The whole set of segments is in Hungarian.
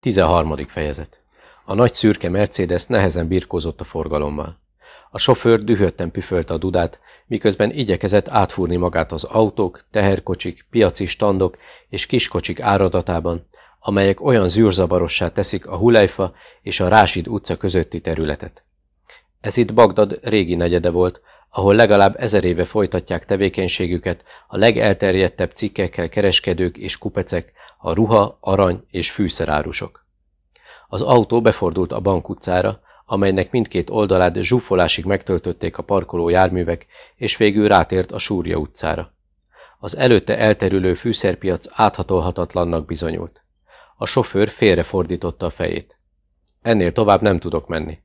13. fejezet A nagy szürke Mercedes nehezen birkózott a forgalommal. A sofőr dühötten püfölte a dudát, miközben igyekezett átfúrni magát az autók, teherkocsik, piaci standok és kiskocsik áradatában, amelyek olyan zűrzavarossá teszik a Hulejfa és a Rásid utca közötti területet. Ez itt Bagdad régi negyede volt, ahol legalább ezer éve folytatják tevékenységüket a legelterjedtebb cikkekkel kereskedők és kupecek, a ruha, arany és fűszerárusok. Az autó befordult a bank utcára, amelynek mindkét oldalát zsúfolásig megtöltötték a parkoló járművek, és végül rátért a Súrja utcára. Az előtte elterülő fűszerpiac áthatolhatatlannak bizonyult. A sofőr félrefordította a fejét. Ennél tovább nem tudok menni.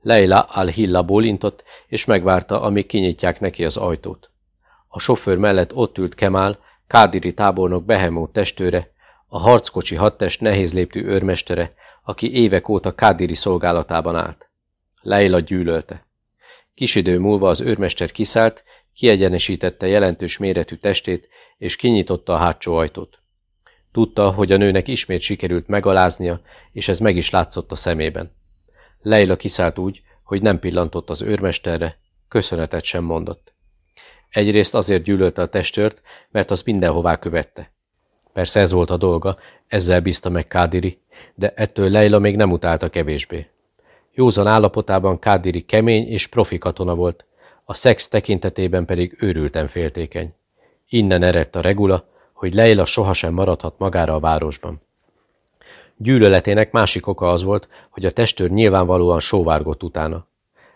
Leila al-Hilla bólintott, és megvárta, amíg kinyitják neki az ajtót. A sofőr mellett ott ült Kemál, Kádiri tábornok Behemó testőre, a harckocsi hadtest nehéz léptű őrmestere, aki évek óta Kádiri szolgálatában állt. Leila gyűlölte. Kis idő múlva az őrmester kiszállt, kiegyenesítette jelentős méretű testét, és kinyitotta a hátsó ajtót. Tudta, hogy a nőnek ismét sikerült megaláznia, és ez meg is látszott a szemében. Leila kiszállt úgy, hogy nem pillantott az őrmesterre, köszönetet sem mondott. Egyrészt azért gyűlölte a testőrt, mert az mindenhová követte. Persze ez volt a dolga, ezzel bízta meg Kádiri, de ettől Leila még nem utálta kevésbé. Józan állapotában Kádiri kemény és profi katona volt, a szex tekintetében pedig őrülten féltékeny. Innen eredt a regula, hogy Leila sohasem maradhat magára a városban. Gyűlöletének másik oka az volt, hogy a testőr nyilvánvalóan sóvárgott utána.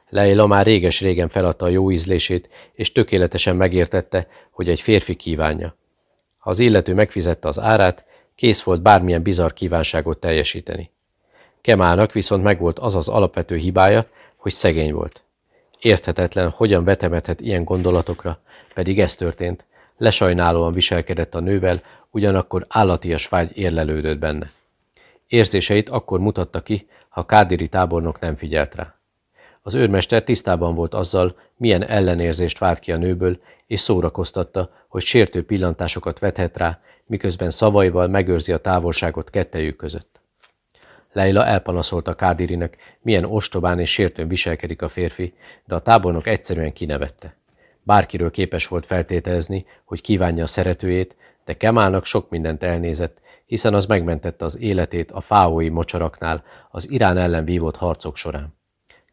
Leila már réges-régen feladta a jó ízlését, és tökéletesen megértette, hogy egy férfi kívánja. Ha az illető megfizette az árát, kész volt bármilyen bizarr kívánságot teljesíteni. Kemálnak viszont megvolt az az alapvető hibája, hogy szegény volt. Érthetetlen, hogyan vetemethet ilyen gondolatokra, pedig ez történt. Lesajnálóan viselkedett a nővel, ugyanakkor állatias vágy érlelődött benne. Érzéseit akkor mutatta ki, ha Kádiri tábornok nem figyelt rá. Az őrmester tisztában volt azzal, milyen ellenérzést várt ki a nőből, és szórakoztatta, hogy sértő pillantásokat vethet rá, miközben szavaival megőrzi a távolságot kettejük között. Leila elpanaszolta Kádirinek, milyen ostobán és sértőn viselkedik a férfi, de a tábornok egyszerűen kinevette. Bárkiről képes volt feltételezni, hogy kívánja a szeretőjét, de Kemálnak sok mindent elnézett, hiszen az megmentette az életét a fáói mocsaraknál az Irán ellen vívott harcok során.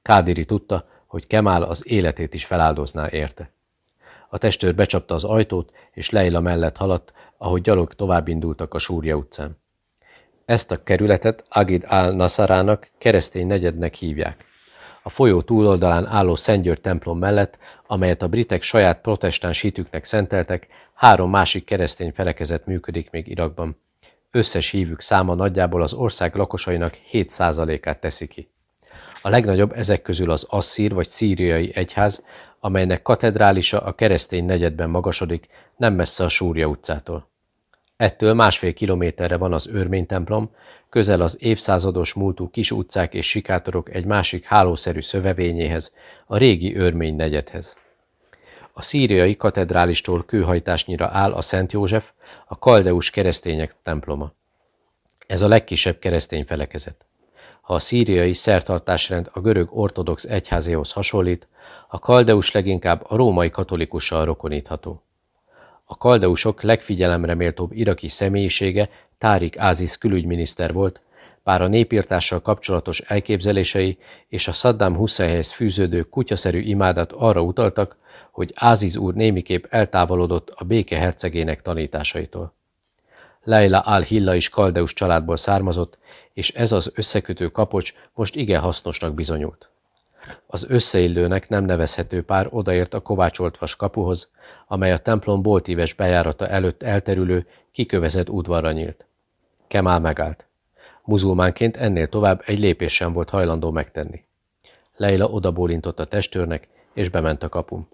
Kádiri tudta, hogy Kemál az életét is feláldozná érte. A testőr becsapta az ajtót, és Leila mellett haladt, ahogy gyalog tovább indultak a Súrja utcán. Ezt a kerületet Agid al-Nasarának keresztény negyednek hívják. A folyó túloldalán álló Szentgyörgy templom mellett, amelyet a britek saját protestáns hitüknek szenteltek, három másik keresztény felekezet működik még Irakban. Összes hívük száma nagyjából az ország lakosainak 7%-át teszi ki. A legnagyobb ezek közül az asszír vagy szíriai egyház, amelynek katedrálisa a keresztény negyedben magasodik, nem messze a Súrja utcától. Ettől másfél kilométerre van az örmény templom, közel az évszázados múltú kis utcák és sikátorok egy másik hálószerű szövevényéhez, a régi örmény negyedhez. A szíriai katedrálistól kőhajtásnyira áll a Szent József, a kaldeus keresztények temploma. Ez a legkisebb keresztény felekezet. Ha a szíriai szertartásrend a görög ortodox egyházéhoz hasonlít, a kaldeus leginkább a római katolikussal rokonítható. A kaldeusok legfigyelemre méltóbb iraki személyisége Tárik Ázis külügyminiszter volt, bár a népírtással kapcsolatos elképzelései és a Saddam Husseinhez fűződő kutyaszerű imádat arra utaltak, hogy Áziz úr némiképp eltávolodott a béke hercegének tanításaitól. Leila al-Hilla is kaldeus családból származott, és ez az összekötő kapocs most igen hasznosnak bizonyult. Az összeillőnek nem nevezhető pár odaért a kovácsolt vas kapuhoz, amely a templom boltíves bejárata előtt elterülő, kikövezett udvarra nyílt. Kemál megállt. Muzulmánként ennél tovább egy lépés sem volt hajlandó megtenni. Leila odabólintott a testőrnek, és bement a kapun.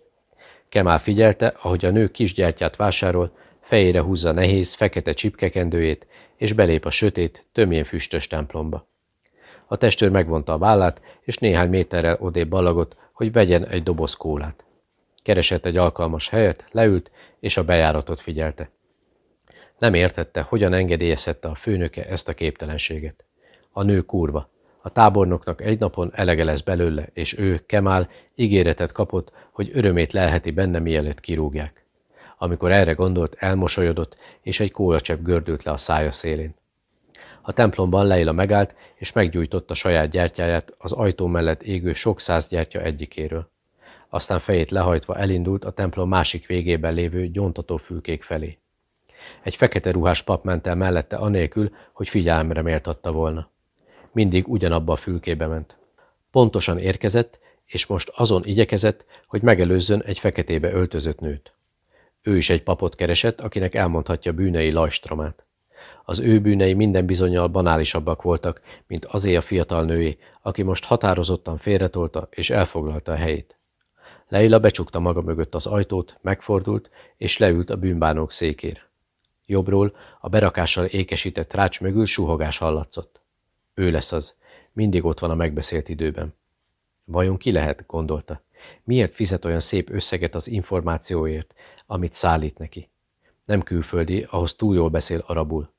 Kemál figyelte, ahogy a nő kisgyertyát vásárol, fejére húzza nehéz, fekete csipkekendőjét, és belép a sötét, tömjén füstös templomba. A testőr megvonta a vállát, és néhány méterrel odébb ballagott, hogy vegyen egy doboz kólát. Keresett egy alkalmas helyet, leült, és a bejáratot figyelte. Nem értette, hogyan engedélyezhette a főnöke ezt a képtelenséget. A nő kurva. A tábornoknak egy napon elege lesz belőle, és ő, Kemál, ígéretet kapott, hogy örömét lelheti benne, mielőtt kirúgják. Amikor erre gondolt, elmosolyodott, és egy kólacsepp gördült le a szája szélén. A templomban Leila megállt, és meggyújtotta saját gyertyáját az ajtó mellett égő sok száz gyertya egyikéről. Aztán fejét lehajtva elindult a templom másik végében lévő gyontató fülkék felé. Egy fekete ruhás pap ment el mellette anélkül, hogy figyelemre méltatta volna. Mindig ugyanabba a fülkébe ment. Pontosan érkezett, és most azon igyekezett, hogy megelőzzön egy feketébe öltözött nőt. Ő is egy papot keresett, akinek elmondhatja bűnei lajstromát. Az ő bűnei minden bizonyal banálisabbak voltak, mint azé a fiatal női, aki most határozottan félretolta és elfoglalta a helyét. Leila becsukta maga mögött az ajtót, megfordult, és leült a bűnbánók székére. Jobbról a berakással ékesített rács mögül suhogás hallatszott. Ő lesz az, mindig ott van a megbeszélt időben. Vajon ki lehet, gondolta. Miért fizet olyan szép összeget az információért, amit szállít neki? Nem külföldi, ahhoz túl jól beszél arabul.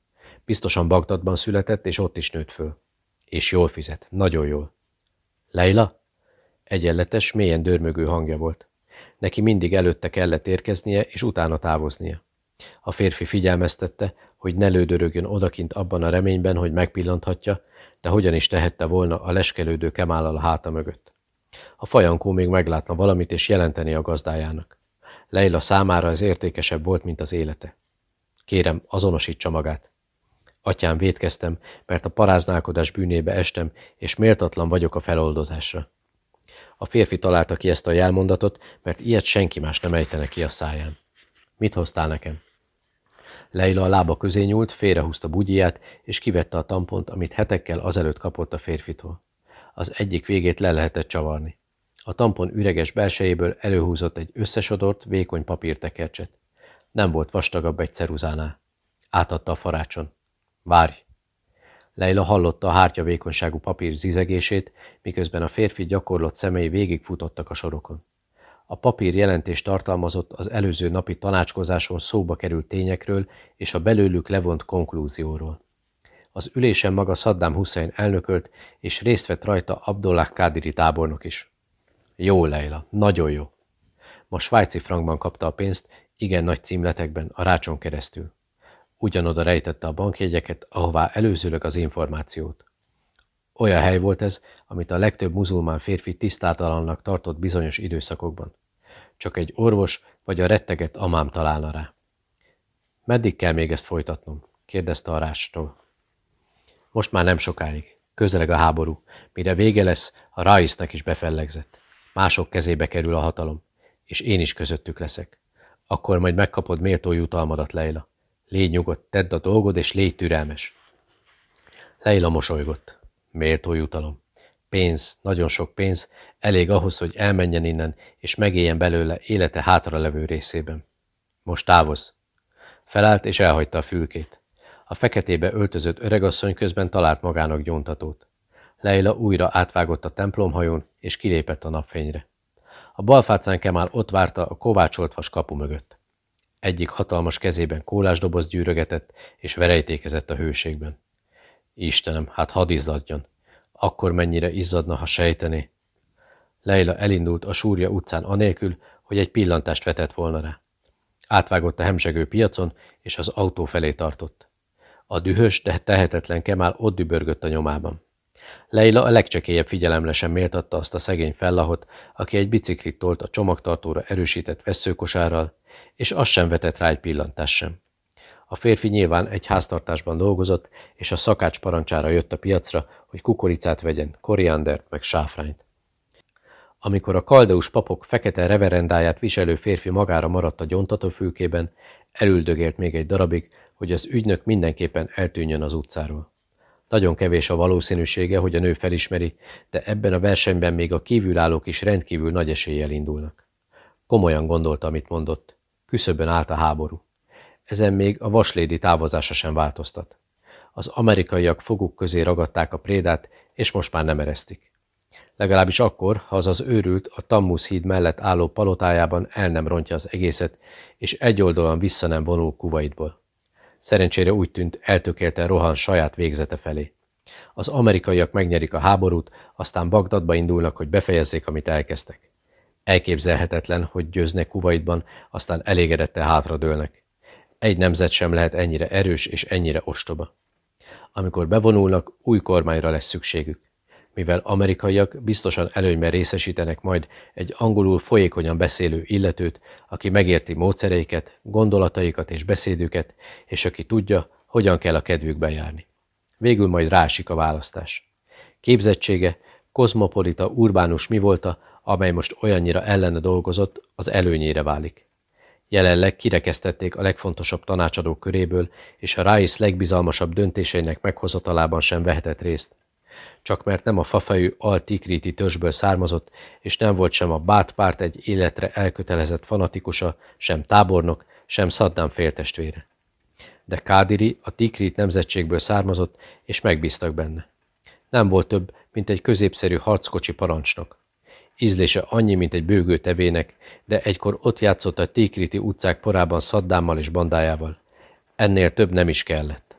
Biztosan Bagdadban született, és ott is nőtt föl. És jól fizet, nagyon jól. Leila? Egyenletes, mélyen dörmögő hangja volt. Neki mindig előtte kellett érkeznie, és utána távoznia. A férfi figyelmeztette, hogy ne lődörögjön odakint abban a reményben, hogy megpillanthatja, de hogyan is tehette volna a leskelődő kemállal a háta mögött. A fajankó még meglátna valamit és jelenteni a gazdájának. Leila számára ez értékesebb volt, mint az élete. Kérem, azonosítsa magát. Atyám, védkeztem, mert a paráználkodás bűnébe estem, és méltatlan vagyok a feloldozásra. A férfi találta ki ezt a jelmondatot, mert ilyet senki más nem ejtene ki a száján. Mit hoztál nekem? Leila a lába közé nyúlt, félrehúzta bugyját, és kivette a tampont, amit hetekkel azelőtt kapott a férfitól. Az egyik végét le lehetett csavarni. A tampon üreges belsejéből előhúzott egy összesodort, vékony papírtekercset. Nem volt vastagabb egy ceruzánál. Átadta a farácson. Várj! Leila hallotta a hártya vékonyságú papír zizegését, miközben a férfi gyakorlott szemei végigfutottak a sorokon. A papír jelentés tartalmazott az előző napi tanácskozáson szóba került tényekről és a belőlük levont konklúzióról. Az ülésen maga Saddam Hussein elnökölt, és részt vett rajta Abdullah Kádiri tábornok is. Jó, Leila, nagyon jó. Ma svájci frankban kapta a pénzt, igen nagy címletekben, a rácson keresztül. Ugyanoda rejtette a bankjegyeket, ahová előzőleg az információt. Olyan hely volt ez, amit a legtöbb muzulmán férfi tisztátalannak tartott bizonyos időszakokban. Csak egy orvos vagy a retteget amám találna rá. Meddig kell még ezt folytatnom? kérdezte a rástól. Most már nem sokáig. Közeleg a háború. Mire vége lesz, a Raisznak is befellegzett. Mások kezébe kerül a hatalom, és én is közöttük leszek. Akkor majd megkapod méltó jutalmadat, Leila. Légy nyugodt, tedd a dolgod, és légy türelmes. Leila mosolygott. Méltó jutalom. Pénz, nagyon sok pénz, elég ahhoz, hogy elmenjen innen, és megéljen belőle élete hátralevő részében. Most távoz. Felállt, és elhagyta a fülkét. A feketébe öltözött öregasszony közben talált magának gyóntatót. Leila újra átvágott a templomhajón, és kilépett a napfényre. A balfácán Kemál ott várta a kovácsolt vas kapu mögött. Egyik hatalmas kezében kólásdoboz gyűrögetett, és verejtékezett a hőségben. Istenem, hát hadd izzadjon. Akkor mennyire izzadna, ha sejtené. Leila elindult a Súrja utcán anélkül, hogy egy pillantást vetett volna rá. Átvágott a hemzsegő piacon, és az autó felé tartott. A dühös, de tehetetlen Kemál ott dübörgött a nyomában. Leila a legcsekélyebb figyelemre sem méltatta azt a szegény fellahot, aki egy biciklit tolt a csomagtartóra erősített veszőkosárral, és azt sem vetett rá egy pillantás sem. A férfi nyilván egy háztartásban dolgozott, és a szakács parancsára jött a piacra, hogy kukoricát vegyen, koriandert meg sáfrányt. Amikor a kaldeus papok fekete reverendáját viselő férfi magára maradt a gyontatófülkében, elüldögélt még egy darabig, hogy az ügynök mindenképpen eltűnjön az utcáról. Nagyon kevés a valószínűsége, hogy a nő felismeri, de ebben a versenyben még a kívülállók is rendkívül nagy eséllyel indulnak. Komolyan gondolta, amit mondott. Küszöbben állt a háború. Ezen még a vaslédi távozása sem változtat. Az amerikaiak foguk közé ragadták a prédát, és most már nem eresztik. Legalábbis akkor, ha az az őrült a Tammus híd mellett álló palotájában el nem rontja az egészet, és egy oldalon vissza nem vonul kuvaitból. Szerencsére úgy tűnt, eltökélten rohan saját végzete felé. Az amerikaiak megnyerik a háborút, aztán Bagdadba indulnak, hogy befejezzék, amit elkezdtek. Elképzelhetetlen, hogy győznek Kuwaitban, aztán elégedette hátradőlnek. Egy nemzet sem lehet ennyire erős és ennyire ostoba. Amikor bevonulnak, új kormányra lesz szükségük. Mivel amerikaiak biztosan előnyben részesítenek majd egy angolul folyékonyan beszélő illetőt, aki megérti módszereiket, gondolataikat és beszédüket, és aki tudja, hogyan kell a kedvükben járni. Végül majd rásik a választás. Képzettsége, kozmopolita, urbánus mi volta, amely most olyannyira ellene dolgozott, az előnyére válik. Jelenleg kirekesztették a legfontosabb tanácsadók köréből, és a Ráisz legbizalmasabb döntéseinek meghozatalában sem vehetett részt. Csak mert nem a fafejű al-Tikriti törzsből származott, és nem volt sem a Bát párt egy életre elkötelezett fanatikusa, sem tábornok, sem Saddam féltestvére. De Kádiri a Tikrit nemzetségből származott, és megbíztak benne. Nem volt több, mint egy középszerű harckocsi parancsnok. Ízlése annyi, mint egy bőgő tevének, de egykor ott játszott a Tikriti utcák porában Szaddámmal és bandájával. Ennél több nem is kellett.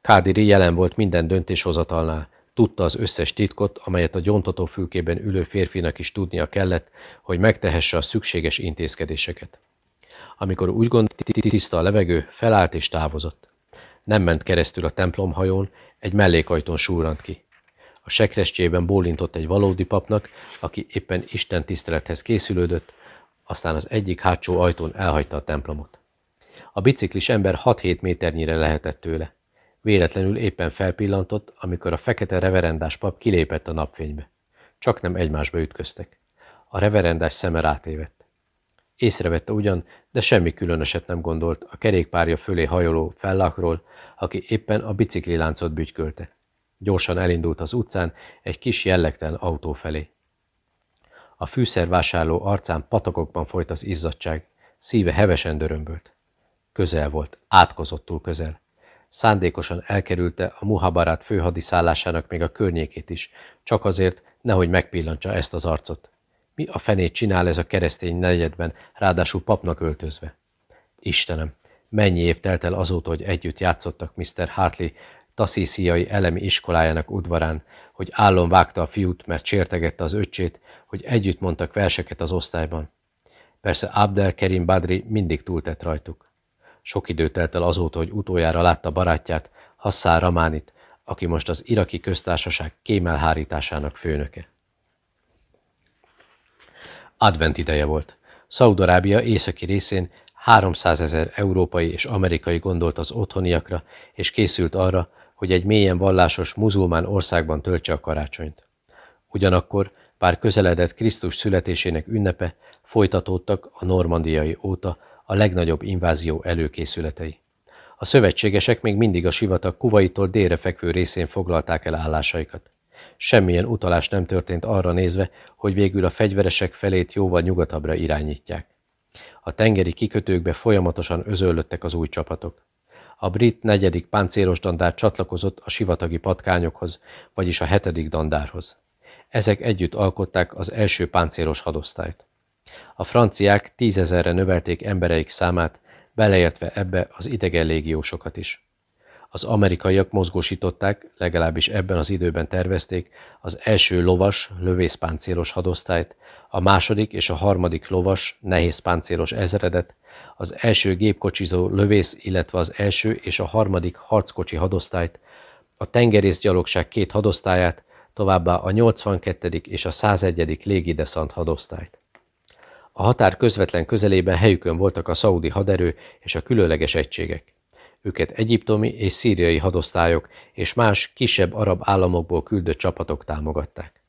Kádiri jelen volt minden döntéshozatalnál, tudta az összes titkot, amelyet a gyontató fülkében ülő férfinak is tudnia kellett, hogy megtehesse a szükséges intézkedéseket. Amikor úgy gondolt, tiszta a levegő, felállt és távozott. Nem ment keresztül a templomhajón, egy mellékajtón súrant ki. A sekrestjében bólintott egy valódi papnak, aki éppen Isten tisztelethez készülődött, aztán az egyik hátsó ajtón elhagyta a templomot. A biciklis ember 6-7 méternyire lehetett tőle. Véletlenül éppen felpillantott, amikor a fekete reverendás pap kilépett a napfénybe. Csak nem egymásba ütköztek. A reverendás szeme rátévett. Észrevette ugyan, de semmi különöset nem gondolt a kerékpárja fölé hajoló fellakról, aki éppen a bicikli láncot bütykölte. Gyorsan elindult az utcán egy kis jellegtelen autó felé. A fűszervásárló arcán patakokban folyt az izzadság, szíve hevesen dörömbölt. Közel volt, átkozottul közel. Szándékosan elkerülte a Muhabarát főhadiszállásának még a környékét is, csak azért, nehogy megpillantsa ezt az arcot. Mi a fenét csinál ez a keresztény negyedben, ráadásul papnak öltözve? Istenem, mennyi év telt el azóta, hogy együtt játszottak Mr. Hartley taszísziai elemi iskolájának udvarán, hogy állon vágta a fiút, mert sértegette az öccsét, hogy együtt mondtak verseket az osztályban. Persze Abdel Kerim Badri mindig túltett rajtuk. Sok idő telt el azóta, hogy utoljára látta barátját, Hassán Ramánit, aki most az iraki köztársaság kémelhárításának főnöke. Advent ideje volt. Szaudarábia északi részén 300 ezer európai és amerikai gondolt az otthoniakra, és készült arra, hogy egy mélyen vallásos muzulmán országban töltse a karácsonyt. Ugyanakkor, bár közeledett Krisztus születésének ünnepe, folytatódtak a normandiai óta a legnagyobb invázió előkészületei. A szövetségesek még mindig a sivatag Kuvaitól délre fekvő részén foglalták el állásaikat. Semmilyen utalás nem történt arra nézve, hogy végül a fegyveresek felét jóval nyugatabbra irányítják. A tengeri kikötőkbe folyamatosan özöllöttek az új csapatok. A brit negyedik páncélos dandár csatlakozott a sivatagi patkányokhoz, vagyis a hetedik dandárhoz. Ezek együtt alkották az első páncélos hadosztályt. A franciák tízezerre növelték embereik számát, beleértve ebbe az idegen légiósokat is. Az amerikaiak mozgósították, legalábbis ebben az időben tervezték, az első lovas, lövészpáncélos hadosztályt, a második és a harmadik lovas, nehézpáncélos ezredet, az első gépkocsizó lövész, illetve az első és a harmadik harckocsi hadosztályt, a tengerészgyalogság két hadosztályát, továbbá a 82. és a 101. légideszant hadosztályt. A határ közvetlen közelében helyükön voltak a szaudi haderő és a különleges egységek. Őket egyiptomi és szíriai hadosztályok és más kisebb arab államokból küldött csapatok támogatták.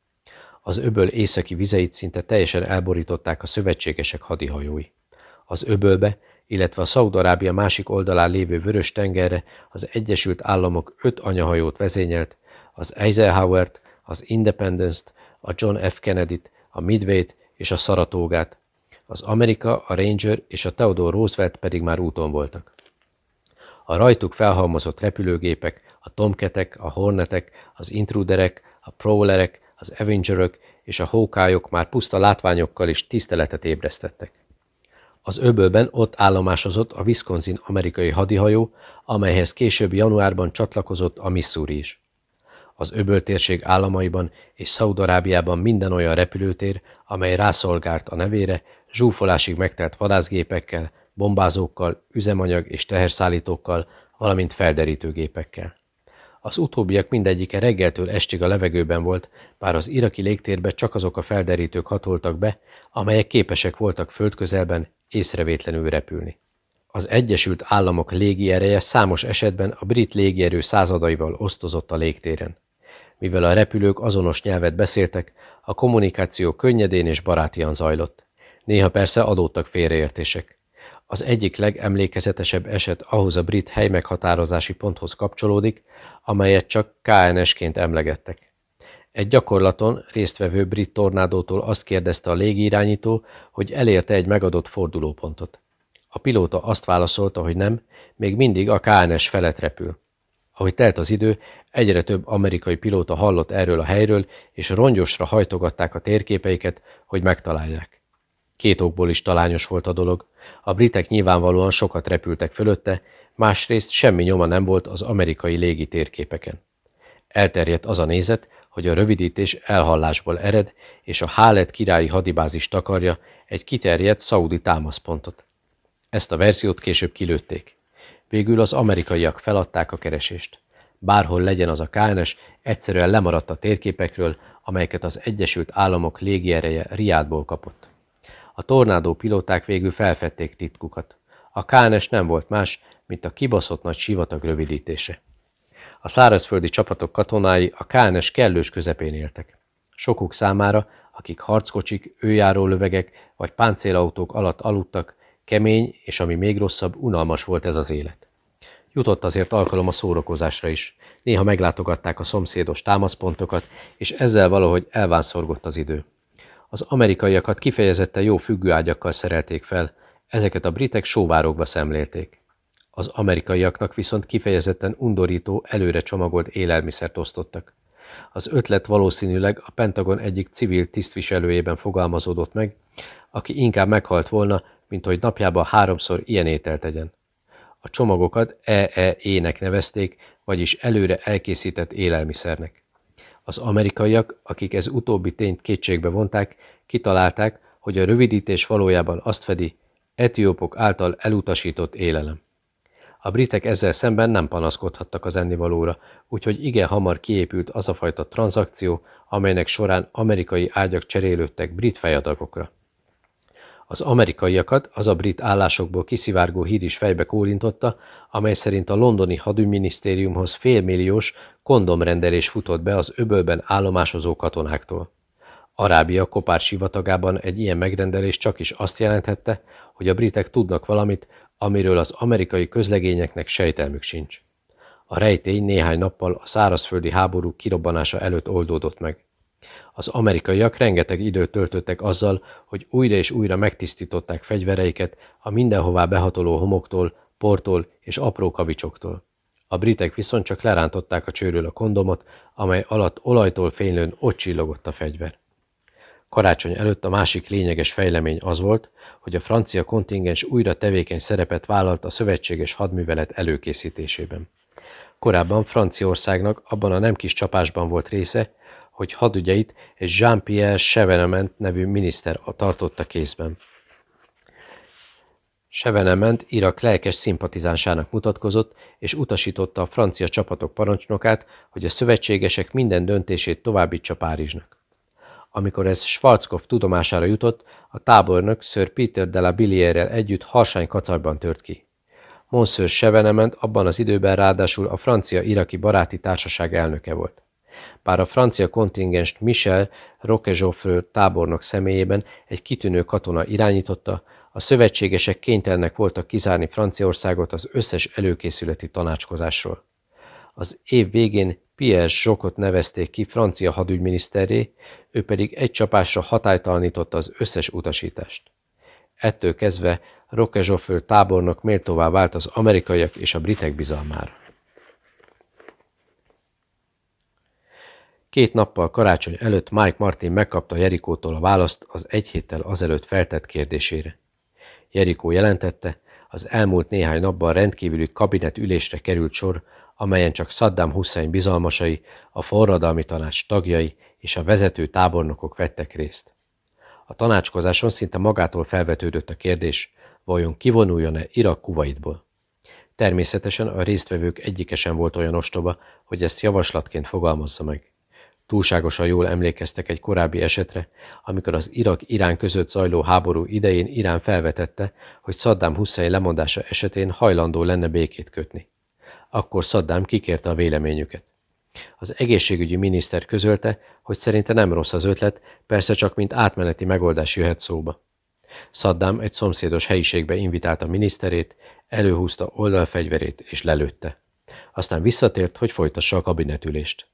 Az öböl északi vizeit szinte teljesen elborították a szövetségesek hadihajói. Az öbölbe, illetve a Szaudarábia másik oldalán lévő vörös tengerre az Egyesült Államok öt anyahajót vezényelt, az Eisenhower-t, az Independence-t, a John F. Kennedy-t, a Midway-t és a Saratógát, az Amerika, a Ranger és a Theodore Roosevelt pedig már úton voltak. A rajtuk felhalmozott repülőgépek, a Tomketek, a Hornetek, az Intruderek, a Prowlerek, az Avengerök és a hókályok már puszta látványokkal is tiszteletet ébresztettek. Az öbölben ott állomásozott a Wisconsin amerikai hadihajó, amelyhez később januárban csatlakozott a Missouri is. Az öböltérség államaiban és Szaudarábiában minden olyan repülőtér, amely rászolgált a nevére, zsúfolásig megtelt vadászgépekkel, bombázókkal, üzemanyag és teherszállítókkal, valamint felderítőgépekkel. Az utóbbiak mindegyike reggeltől estig a levegőben volt, bár az iraki légtérbe csak azok a felderítők hatoltak be, amelyek képesek voltak földközelben észrevétlenül repülni. Az Egyesült Államok légiereje számos esetben a brit légierő századaival osztozott a légtéren. Mivel a repülők azonos nyelvet beszéltek, a kommunikáció könnyedén és barátian zajlott. Néha persze adódtak félreértések. Az egyik legemlékezetesebb eset ahhoz a brit helymeghatározási ponthoz kapcsolódik, amelyet csak KNS-ként emlegettek. Egy gyakorlaton résztvevő brit tornádótól azt kérdezte a légirányító, hogy elérte egy megadott fordulópontot. A pilóta azt válaszolta, hogy nem, még mindig a KNS felett repül. Ahogy telt az idő, egyre több amerikai pilóta hallott erről a helyről, és rongyosra hajtogatták a térképeiket, hogy megtalálják. Két okból is talányos volt a dolog. A britek nyilvánvalóan sokat repültek fölötte, másrészt semmi nyoma nem volt az amerikai légi térképeken. Elterjedt az a nézet, hogy a rövidítés elhallásból ered, és a Hálet királyi hadibázis takarja egy kiterjedt szaudi támaszpontot. Ezt a verziót később kilőtték. Végül az amerikaiak feladták a keresést. Bárhol legyen az a KNS, egyszerűen lemaradt a térképekről, amelyeket az Egyesült Államok légiereje Riádból kapott. A tornádó pilóták végül felfedték titkukat. A KNS nem volt más, mint a kibaszott nagy sivatag rövidítése. A szárazföldi csapatok katonái a KNS kellős közepén éltek. Sokuk számára, akik harckocsik, őjáró lövegek vagy páncélautók alatt aludtak, kemény, és ami még rosszabb, unalmas volt ez az élet. Jutott azért alkalom a szórakozásra is. Néha meglátogatták a szomszédos támaszpontokat, és ezzel valahogy elvánszorgott az idő. Az amerikaiakat kifejezetten jó függőágyakkal szerelték fel, ezeket a britek sóvárokba szemlélték. Az amerikaiaknak viszont kifejezetten undorító, előre csomagolt élelmiszert osztottak. Az ötlet valószínűleg a Pentagon egyik civil tisztviselőjében fogalmazódott meg, aki inkább meghalt volna, mint hogy napjában háromszor ilyen ételt tegyen. A csomagokat EEE-nek nevezték, vagyis előre elkészített élelmiszernek. Az amerikaiak, akik ez utóbbi tényt kétségbe vonták, kitalálták, hogy a rövidítés valójában azt fedi, etiópok által elutasított élelem. A britek ezzel szemben nem panaszkodhattak az ennivalóra, úgyhogy igen hamar kiépült az a fajta tranzakció, amelynek során amerikai ágyak cserélődtek brit fejadagokra. Az amerikaiakat az a brit állásokból kiszivárgó hír is fejbe kólintotta, amely szerint a londoni hadügyminisztériumhoz félmilliós kondomrendelés futott be az öbölben állomásozó katonáktól. Arábia kopár sivatagában egy ilyen megrendelés csak is azt jelenthette, hogy a britek tudnak valamit, amiről az amerikai közlegényeknek sejtelmük sincs. A rejtély néhány nappal a szárazföldi háború kirobbanása előtt oldódott meg. Az amerikaiak rengeteg időt töltöttek azzal, hogy újra és újra megtisztították fegyvereiket a mindenhová behatoló homoktól, portól és apró kavicsoktól. A britek viszont csak lerántották a csőről a kondomot, amely alatt olajtól fénylőn ott csillogott a fegyver. Karácsony előtt a másik lényeges fejlemény az volt, hogy a francia kontingens újra tevékeny szerepet vállalt a szövetséges hadművelet előkészítésében. Korábban Franciaországnak abban a nem kis csapásban volt része, hogy hadügyeit egy Jean-Pierre Chevenement nevű miniszter tartotta kézben. Chevenement Irak lelkes szimpatizánsának mutatkozott, és utasította a francia csapatok parancsnokát, hogy a szövetségesek minden döntését továbbítsa Párizsnak. Amikor ez Schwarzkopf tudomására jutott, a tábornok Sir Peter de la Billierrel együtt harsány kacarban tört ki. Monsieur Chevenement abban az időben ráadásul a francia-iraki baráti társaság elnöke volt. Bár a francia kontingenst Michel Roquejoffre tábornok személyében egy kitűnő katona irányította, a szövetségesek kénytelenek voltak kizárni Franciaországot az összes előkészületi tanácskozásról. Az év végén Pierre Zsokot nevezték ki francia hadügyminiszterré, ő pedig egy csapásra hatálytalanította az összes utasítást. Ettől kezdve Roquejoffre tábornok méltóvá vált az amerikaiak és a britek bizalmára. Két nappal karácsony előtt Mike Martin megkapta Jerikótól a választ az egy héttel azelőtt feltett kérdésére. Jerikó jelentette, az elmúlt néhány napban rendkívüli kabinet ülésre került sor, amelyen csak Saddam Hussein bizalmasai, a forradalmi tanács tagjai és a vezető tábornokok vettek részt. A tanácskozáson szinte magától felvetődött a kérdés, vajon kivonuljon-e Irak kuvaitból. Természetesen a résztvevők egyike sem volt olyan ostoba, hogy ezt javaslatként fogalmazza meg. Túlságosan jól emlékeztek egy korábbi esetre, amikor az Irak-Irán között zajló háború idején Irán felvetette, hogy Saddam Hussein lemondása esetén hajlandó lenne békét kötni. Akkor Saddam kikérte a véleményüket. Az egészségügyi miniszter közölte, hogy szerinte nem rossz az ötlet, persze csak mint átmeneti megoldás jöhet szóba. Saddam egy szomszédos helyiségbe invitálta a miniszterét, előhúzta oldalfegyverét és lelőtte. Aztán visszatért, hogy folytassa a kabinetülést.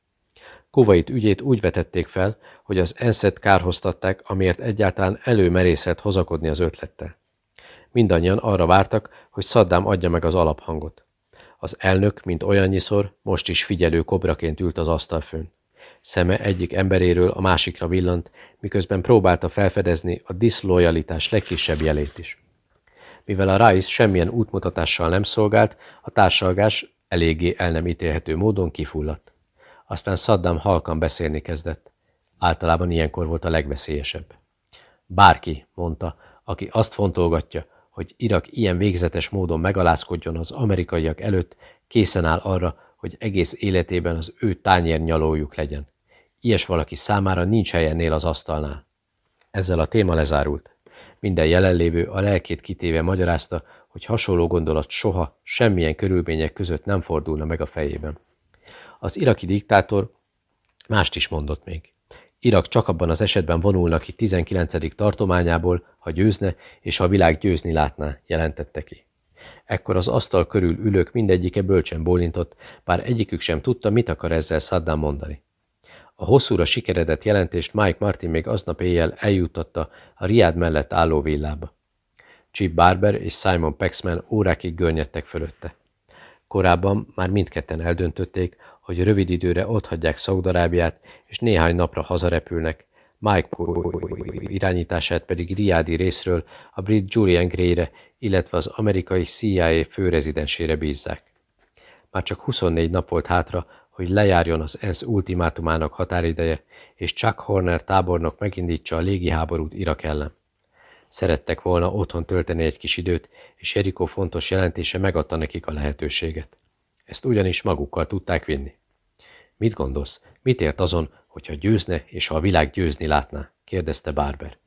Kuvait ügyét úgy vetették fel, hogy az ENSZ-et kárhoztatták, amiért egyáltalán előmerészett hozakodni az ötlettel. Mindannyian arra vártak, hogy Saddam adja meg az alaphangot. Az elnök, mint olyannyiszor, most is figyelő kobraként ült az asztal fönn. Szeme egyik emberéről a másikra villant, miközben próbálta felfedezni a diszlojalitás legkisebb jelét is. Mivel a Rice semmilyen útmutatással nem szolgált, a társalgás eléggé el nem ítélhető módon kifulladt. Aztán Saddam halkan beszélni kezdett. Általában ilyenkor volt a legveszélyesebb. Bárki, mondta, aki azt fontolgatja, hogy Irak ilyen végzetes módon megalázkodjon az amerikaiak előtt, készen áll arra, hogy egész életében az ő tányérnyalójuk legyen. Ilyes valaki számára nincs helyenél az asztalnál. Ezzel a téma lezárult. Minden jelenlévő a lelkét kitéve magyarázta, hogy hasonló gondolat soha, semmilyen körülmények között nem fordulna meg a fejében. Az iraki diktátor mást is mondott még. Irak csak abban az esetben vonulna ki 19. tartományából, ha győzne, és ha a világ győzni látná, jelentette ki. Ekkor az asztal körül ülők mindegyike bölcsen bólintott, bár egyikük sem tudta, mit akar ezzel Saddam mondani. A hosszúra sikeredett jelentést Mike Martin még aznap éjjel eljuttatta a Riad mellett álló villába. Chip Barber és Simon Paxman órákig görnyedtek fölötte. Korábban már mindketten eldöntötték, hogy rövid időre otthagyják Szaudarábiát, és néhány napra hazarepülnek, Mike irányítását pedig Riádi részről a brit Julian Gray-re, illetve az amerikai CIA főrezidensére bízzák. Már csak 24 nap volt hátra, hogy lejárjon az ENSZ ultimátumának határideje, és Chuck Horner tábornok megindítsa a légiháborút Irak ellen. Szerettek volna otthon tölteni egy kis időt, és Jerikó fontos jelentése megadta nekik a lehetőséget. Ezt ugyanis magukkal tudták vinni. Mit gondolsz, mit ért azon, hogyha győzne, és ha a világ győzni látná? kérdezte Barber.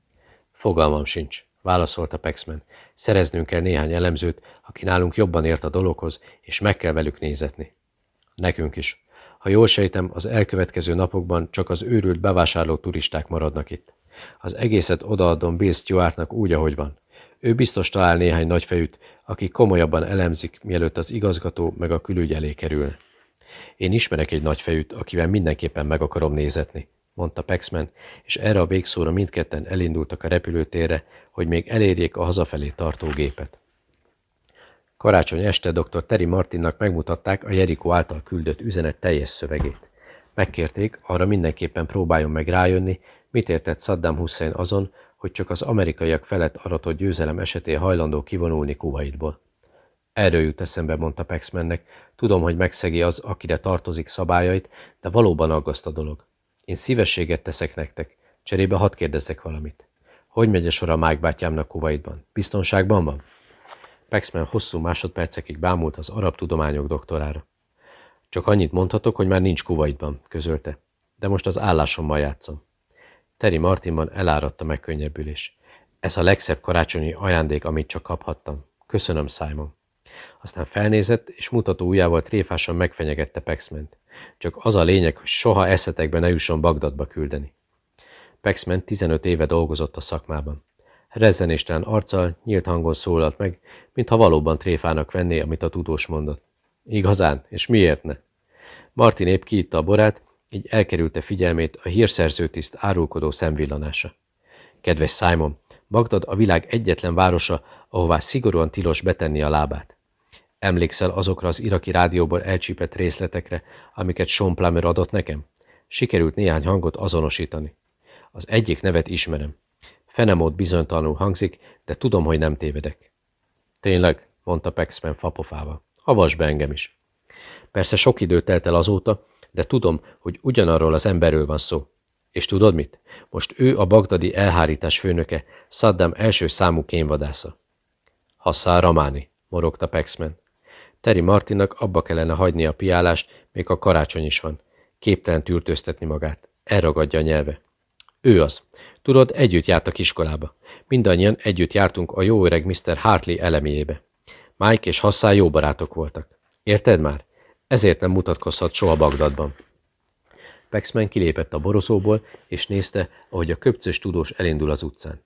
Fogalmam sincs, válaszolta Pexman. Szereznünk kell néhány elemzőt, aki nálunk jobban ért a dologhoz, és meg kell velük nézetni. Nekünk is. Ha jól sejtem, az elkövetkező napokban csak az őrült bevásárló turisták maradnak itt. Az egészet odaadom Bill Stewartnak úgy, ahogy van. Ő biztos talál néhány nagyfejűt, akik komolyabban elemzik, mielőtt az igazgató meg a külügy elé kerül. Én ismerek egy nagyfejűt, akivel mindenképpen meg akarom nézetni, mondta Paxman, és erre a végszóra mindketten elindultak a repülőtérre, hogy még elérjék a hazafelé tartó gépet. Karácsony este dr. Terry Martinnak megmutatták a Jeriko által küldött üzenet teljes szövegét. Megkérték, arra mindenképpen próbáljon meg rájönni, mit értett Saddam Hussein azon, hogy csak az amerikaiak felett aratott győzelem esetén hajlandó kivonulni Kuwaitból. Erről jut eszembe, mondta Paxmannek. Tudom, hogy megszegi az, akire tartozik szabályait, de valóban aggaszt a dolog. Én szívességet teszek nektek. Cserébe hadd kérdezzek valamit. Hogy megy a sor a Mike bátyámnak Kuwaitban? Biztonságban van? Paxman hosszú másodpercekig bámult az arab tudományok doktorára. Csak annyit mondhatok, hogy már nincs Kuwaitban, közölte. De most az állásommal játszom. Terry Martinban eláradt a megkönnyebbülés. Ez a legszebb karácsonyi ajándék, amit csak kaphattam. Köszönöm, Simon. Aztán felnézett, és mutató ujjával tréfásan megfenyegette Paxment. Csak az a lényeg, hogy soha eszetekbe ne jusson Bagdadba küldeni. Paxman 15 éve dolgozott a szakmában. Rezzenéstelen arccal, nyílt hangon szólalt meg, mintha valóban tréfának venné, amit a tudós mondott. Igazán? És miért ne? Martin épp kiitta a borát, így elkerülte figyelmét a hírszerzőtiszt árulkodó szemvillanása. Kedves Simon, Bagdad a világ egyetlen városa, ahová szigorúan tilos betenni a lábát. Emlékszel azokra az iraki rádióból elcsípett részletekre, amiket Sean Plummer adott nekem? Sikerült néhány hangot azonosítani. Az egyik nevet ismerem. Fenemód bizonytalanul hangzik, de tudom, hogy nem tévedek. Tényleg, mondta Paxman fapofával. Avasd be engem is. Persze sok idő telt el azóta, de tudom, hogy ugyanarról az emberről van szó. És tudod mit? Most ő a bagdadi elhárítás főnöke, Saddam első számú kénvadásza. Hassá Ramáni, morogta Paxman. Terry Martinnak abba kellene hagyni a piálást, még a karácsony is van. Képtelen tűrtőztetni magát. Elragadja a nyelve. Ő az. Tudod, együtt jártak iskolába. Mindannyian együtt jártunk a jó öreg Mr. Hartley eleméjébe. Mike és Hassá jó barátok voltak. Érted már? Ezért nem mutatkozhat soha Bagdadban. Paxman kilépett a borozóból, és nézte, ahogy a köpcös tudós elindul az utcán.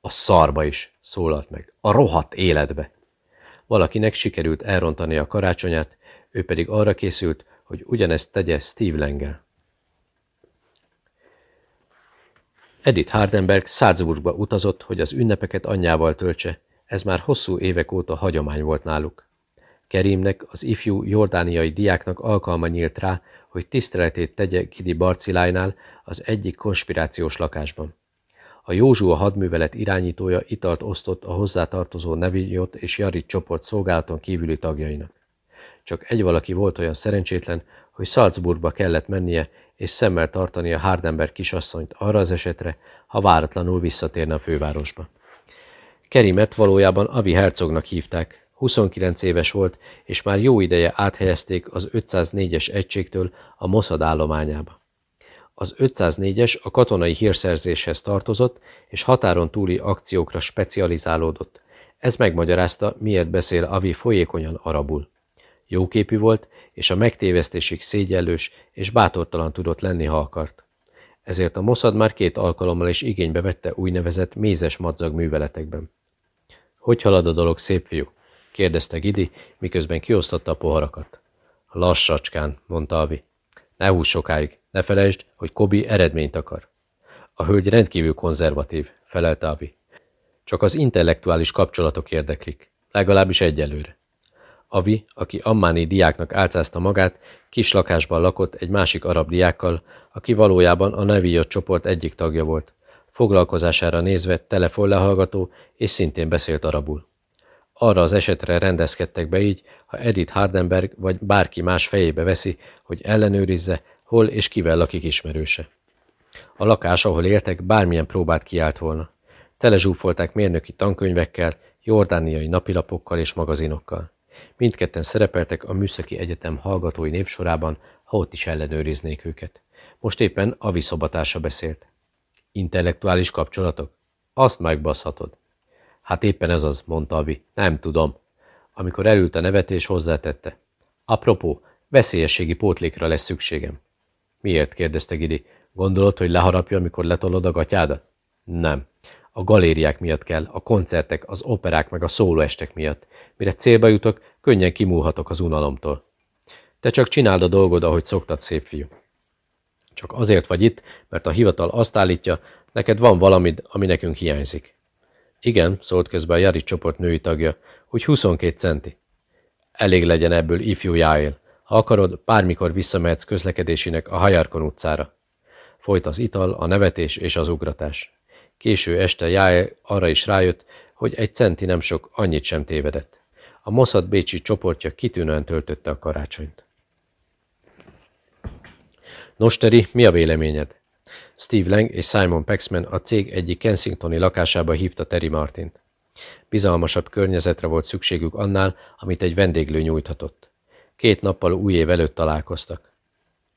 A szarba is, szólalt meg. A rohadt életbe. Valakinek sikerült elrontani a karácsonyát, ő pedig arra készült, hogy ugyanezt tegye Steve Lengel. Edith Hardenberg Salzburgba utazott, hogy az ünnepeket anyjával töltse, ez már hosszú évek óta hagyomány volt náluk. Kerimnek, az ifjú jordániai diáknak alkalma nyílt rá, hogy tiszteletét tegye Gidi Barcilánál az egyik konspirációs lakásban. A Józsua hadművelet irányítója italt osztott a hozzátartozó Nevinyot és Jarit csoport szolgálaton kívüli tagjainak. Csak egy valaki volt olyan szerencsétlen, hogy Salzburgba kellett mennie, és szemmel tartani a Hardenberg kisasszonyt arra az esetre, ha váratlanul visszatérne a fővárosba. Kerimet valójában Avi Herzognak hívták, 29 éves volt, és már jó ideje áthelyezték az 504-es egységtől a Mossad állományába. Az 504-es a katonai hírszerzéshez tartozott, és határon túli akciókra specializálódott. Ez megmagyarázta, miért beszél Avi folyékonyan arabul. Jóképű volt, és a megtévesztésig szégyellős, és bátortalan tudott lenni, ha akart. Ezért a Mossad már két alkalommal is igénybe vette úgynevezett mézes madzag műveletekben. Hogy halad a dolog, szép fiú? Kérdezte Gidi, miközben kiosztotta a poharakat. Lassacskán, mondta Avi. Ne húz sokáig, ne felejtsd, hogy Kobi eredményt akar. A hölgy rendkívül konzervatív, felelte Avi. Csak az intellektuális kapcsolatok érdeklik, legalábbis egyelőre. Avi, aki ammáni diáknak álcázta magát, kis lakásban lakott egy másik arab diákkal, aki valójában a Neviot csoport egyik tagja volt. Foglalkozására nézve telefonlehallgató, és szintén beszélt arabul. Arra az esetre rendezkedtek be így, ha Edith Hardenberg vagy bárki más fejébe veszi, hogy ellenőrizze, hol és kivel lakik ismerőse. A lakás, ahol éltek, bármilyen próbát kiállt volna. Telezsúfolták mérnöki tankönyvekkel, jordániai napilapokkal és magazinokkal. Mindketten szerepeltek a Műszaki Egyetem hallgatói névsorában, ha ott is ellenőriznék őket. Most éppen a viszobatása beszélt. Intellektuális kapcsolatok? Azt megbaszhatod. Hát éppen ez az, mondta Avi. Nem tudom. Amikor elült a nevetés, hozzátette. Apropó, veszélyességi pótlékra lesz szükségem. Miért? kérdezte Gidi. Gondolod, hogy leharapja, amikor letolod a gatyádat? Nem. A galériák miatt kell, a koncertek, az operák meg a szólóestek miatt. Mire célba jutok, könnyen kimúlhatok az unalomtól. Te csak csináld a dolgod, ahogy szoktad, szép fiú. Csak azért vagy itt, mert a hivatal azt állítja, neked van valamid, ami nekünk hiányzik. Igen, szólt közben a Jari csoport női tagja, hogy 22 centi. Elég legyen ebből ifjú Jáél. Ha akarod, bármikor visszamehetsz közlekedésének a Hajarkon utcára. Folyt az ital, a nevetés és az ugratás. Késő este Jáél arra is rájött, hogy egy centi nem sok, annyit sem tévedett. A Mossad Bécsi csoportja kitűnően töltötte a karácsonyt. Nos, Teri, mi a véleményed? Steve Lang és Simon Paxman a cég egyik Kensingtoni lakásába hívta Terry Martint. Bizalmasabb környezetre volt szükségük annál, amit egy vendéglő nyújthatott. Két nappal új év előtt találkoztak.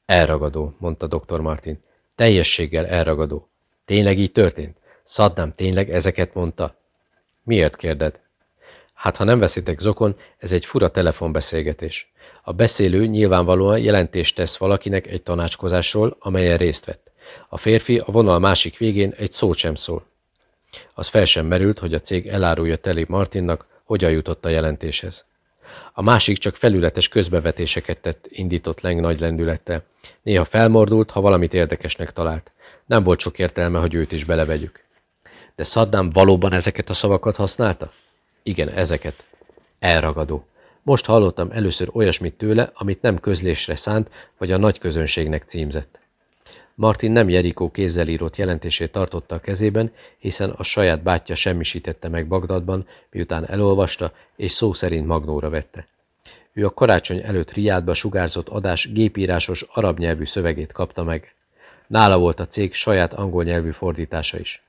Elragadó, mondta dr. Martin. Teljességgel elragadó. Tényleg így történt? Saddam tényleg ezeket mondta? Miért kérded? Hát ha nem veszitek zokon, ez egy fura telefonbeszélgetés. A beszélő nyilvánvalóan jelentést tesz valakinek egy tanácskozásról, amelyen részt vett. A férfi a vonal másik végén egy szót sem szól. Az fel sem merült, hogy a cég elárulja Teli Martinnak, hogyan jutott a jelentéshez. A másik csak felületes közbevetéseket tett, indított Leng nagy lendülettel. Néha felmordult, ha valamit érdekesnek talált. Nem volt sok értelme, hogy őt is belevegyük. De Saddam valóban ezeket a szavakat használta? Igen, ezeket. Elragadó. Most hallottam először olyasmit tőle, amit nem közlésre szánt, vagy a nagy közönségnek címzett. Martin nem Jerikó kézzel írott jelentését tartotta a kezében, hiszen a saját bátyja semmisítette meg Bagdadban, miután elolvasta, és szó szerint magnóra vette. Ő a karácsony előtt Riádba sugárzott adás gépírásos arab nyelvű szövegét kapta meg. Nála volt a cég saját angol nyelvű fordítása is.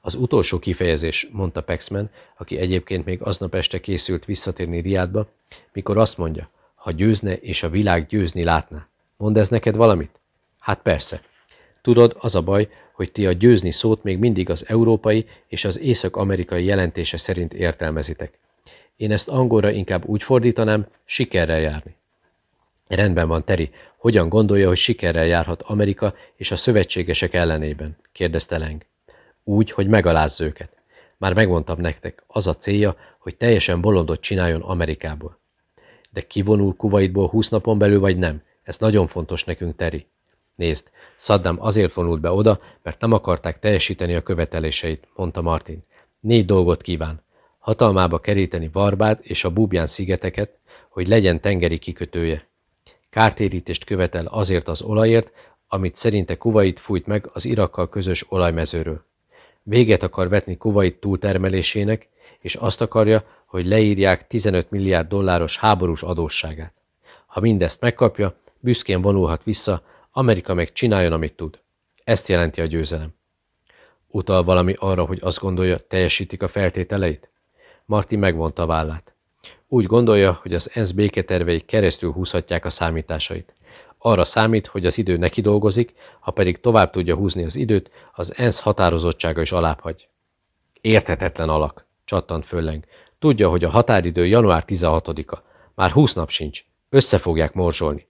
Az utolsó kifejezés, mondta Paxman, aki egyébként még aznap este készült visszatérni Riádba, mikor azt mondja, ha győzne és a világ győzni látná. Mond ez neked valamit? Hát persze. Tudod, az a baj, hogy ti a győzni szót még mindig az európai és az észak-amerikai jelentése szerint értelmezitek. Én ezt angolra inkább úgy fordítanám, sikerrel járni. Rendben van, Teri. Hogyan gondolja, hogy sikerrel járhat Amerika és a szövetségesek ellenében? kérdezte Leng. Úgy, hogy megalázz őket. Már megmondtam nektek, az a célja, hogy teljesen bolondot csináljon Amerikából. De kivonul Kuwaitból húsz napon belül, vagy nem? Ez nagyon fontos nekünk, Teri. Nézd, Saddam azért vonult be oda, mert nem akarták teljesíteni a követeléseit, mondta Martin. Négy dolgot kíván. Hatalmába keríteni Barbát és a Búbján szigeteket, hogy legyen tengeri kikötője. Kártérítést követel azért az olajért, amit szerinte Kuwait fújt meg az Irakkal közös olajmezőről. Véget akar vetni Kuwait túltermelésének, és azt akarja, hogy leírják 15 milliárd dolláros háborús adósságát. Ha mindezt megkapja, büszkén vonulhat vissza, Amerika meg csináljon, amit tud. Ezt jelenti a győzelem. Utal valami arra, hogy azt gondolja, teljesítik a feltételeit? Martin megvonta a vállát. Úgy gondolja, hogy az ENSZ béketervei keresztül húzhatják a számításait. Arra számít, hogy az idő neki dolgozik, ha pedig tovább tudja húzni az időt, az ENSZ határozottsága is alábbhagy. Érthetetlen alak, csattant fölleng. Tudja, hogy a határidő január 16-a. Már húsz nap sincs. Össze fogják morzsolni.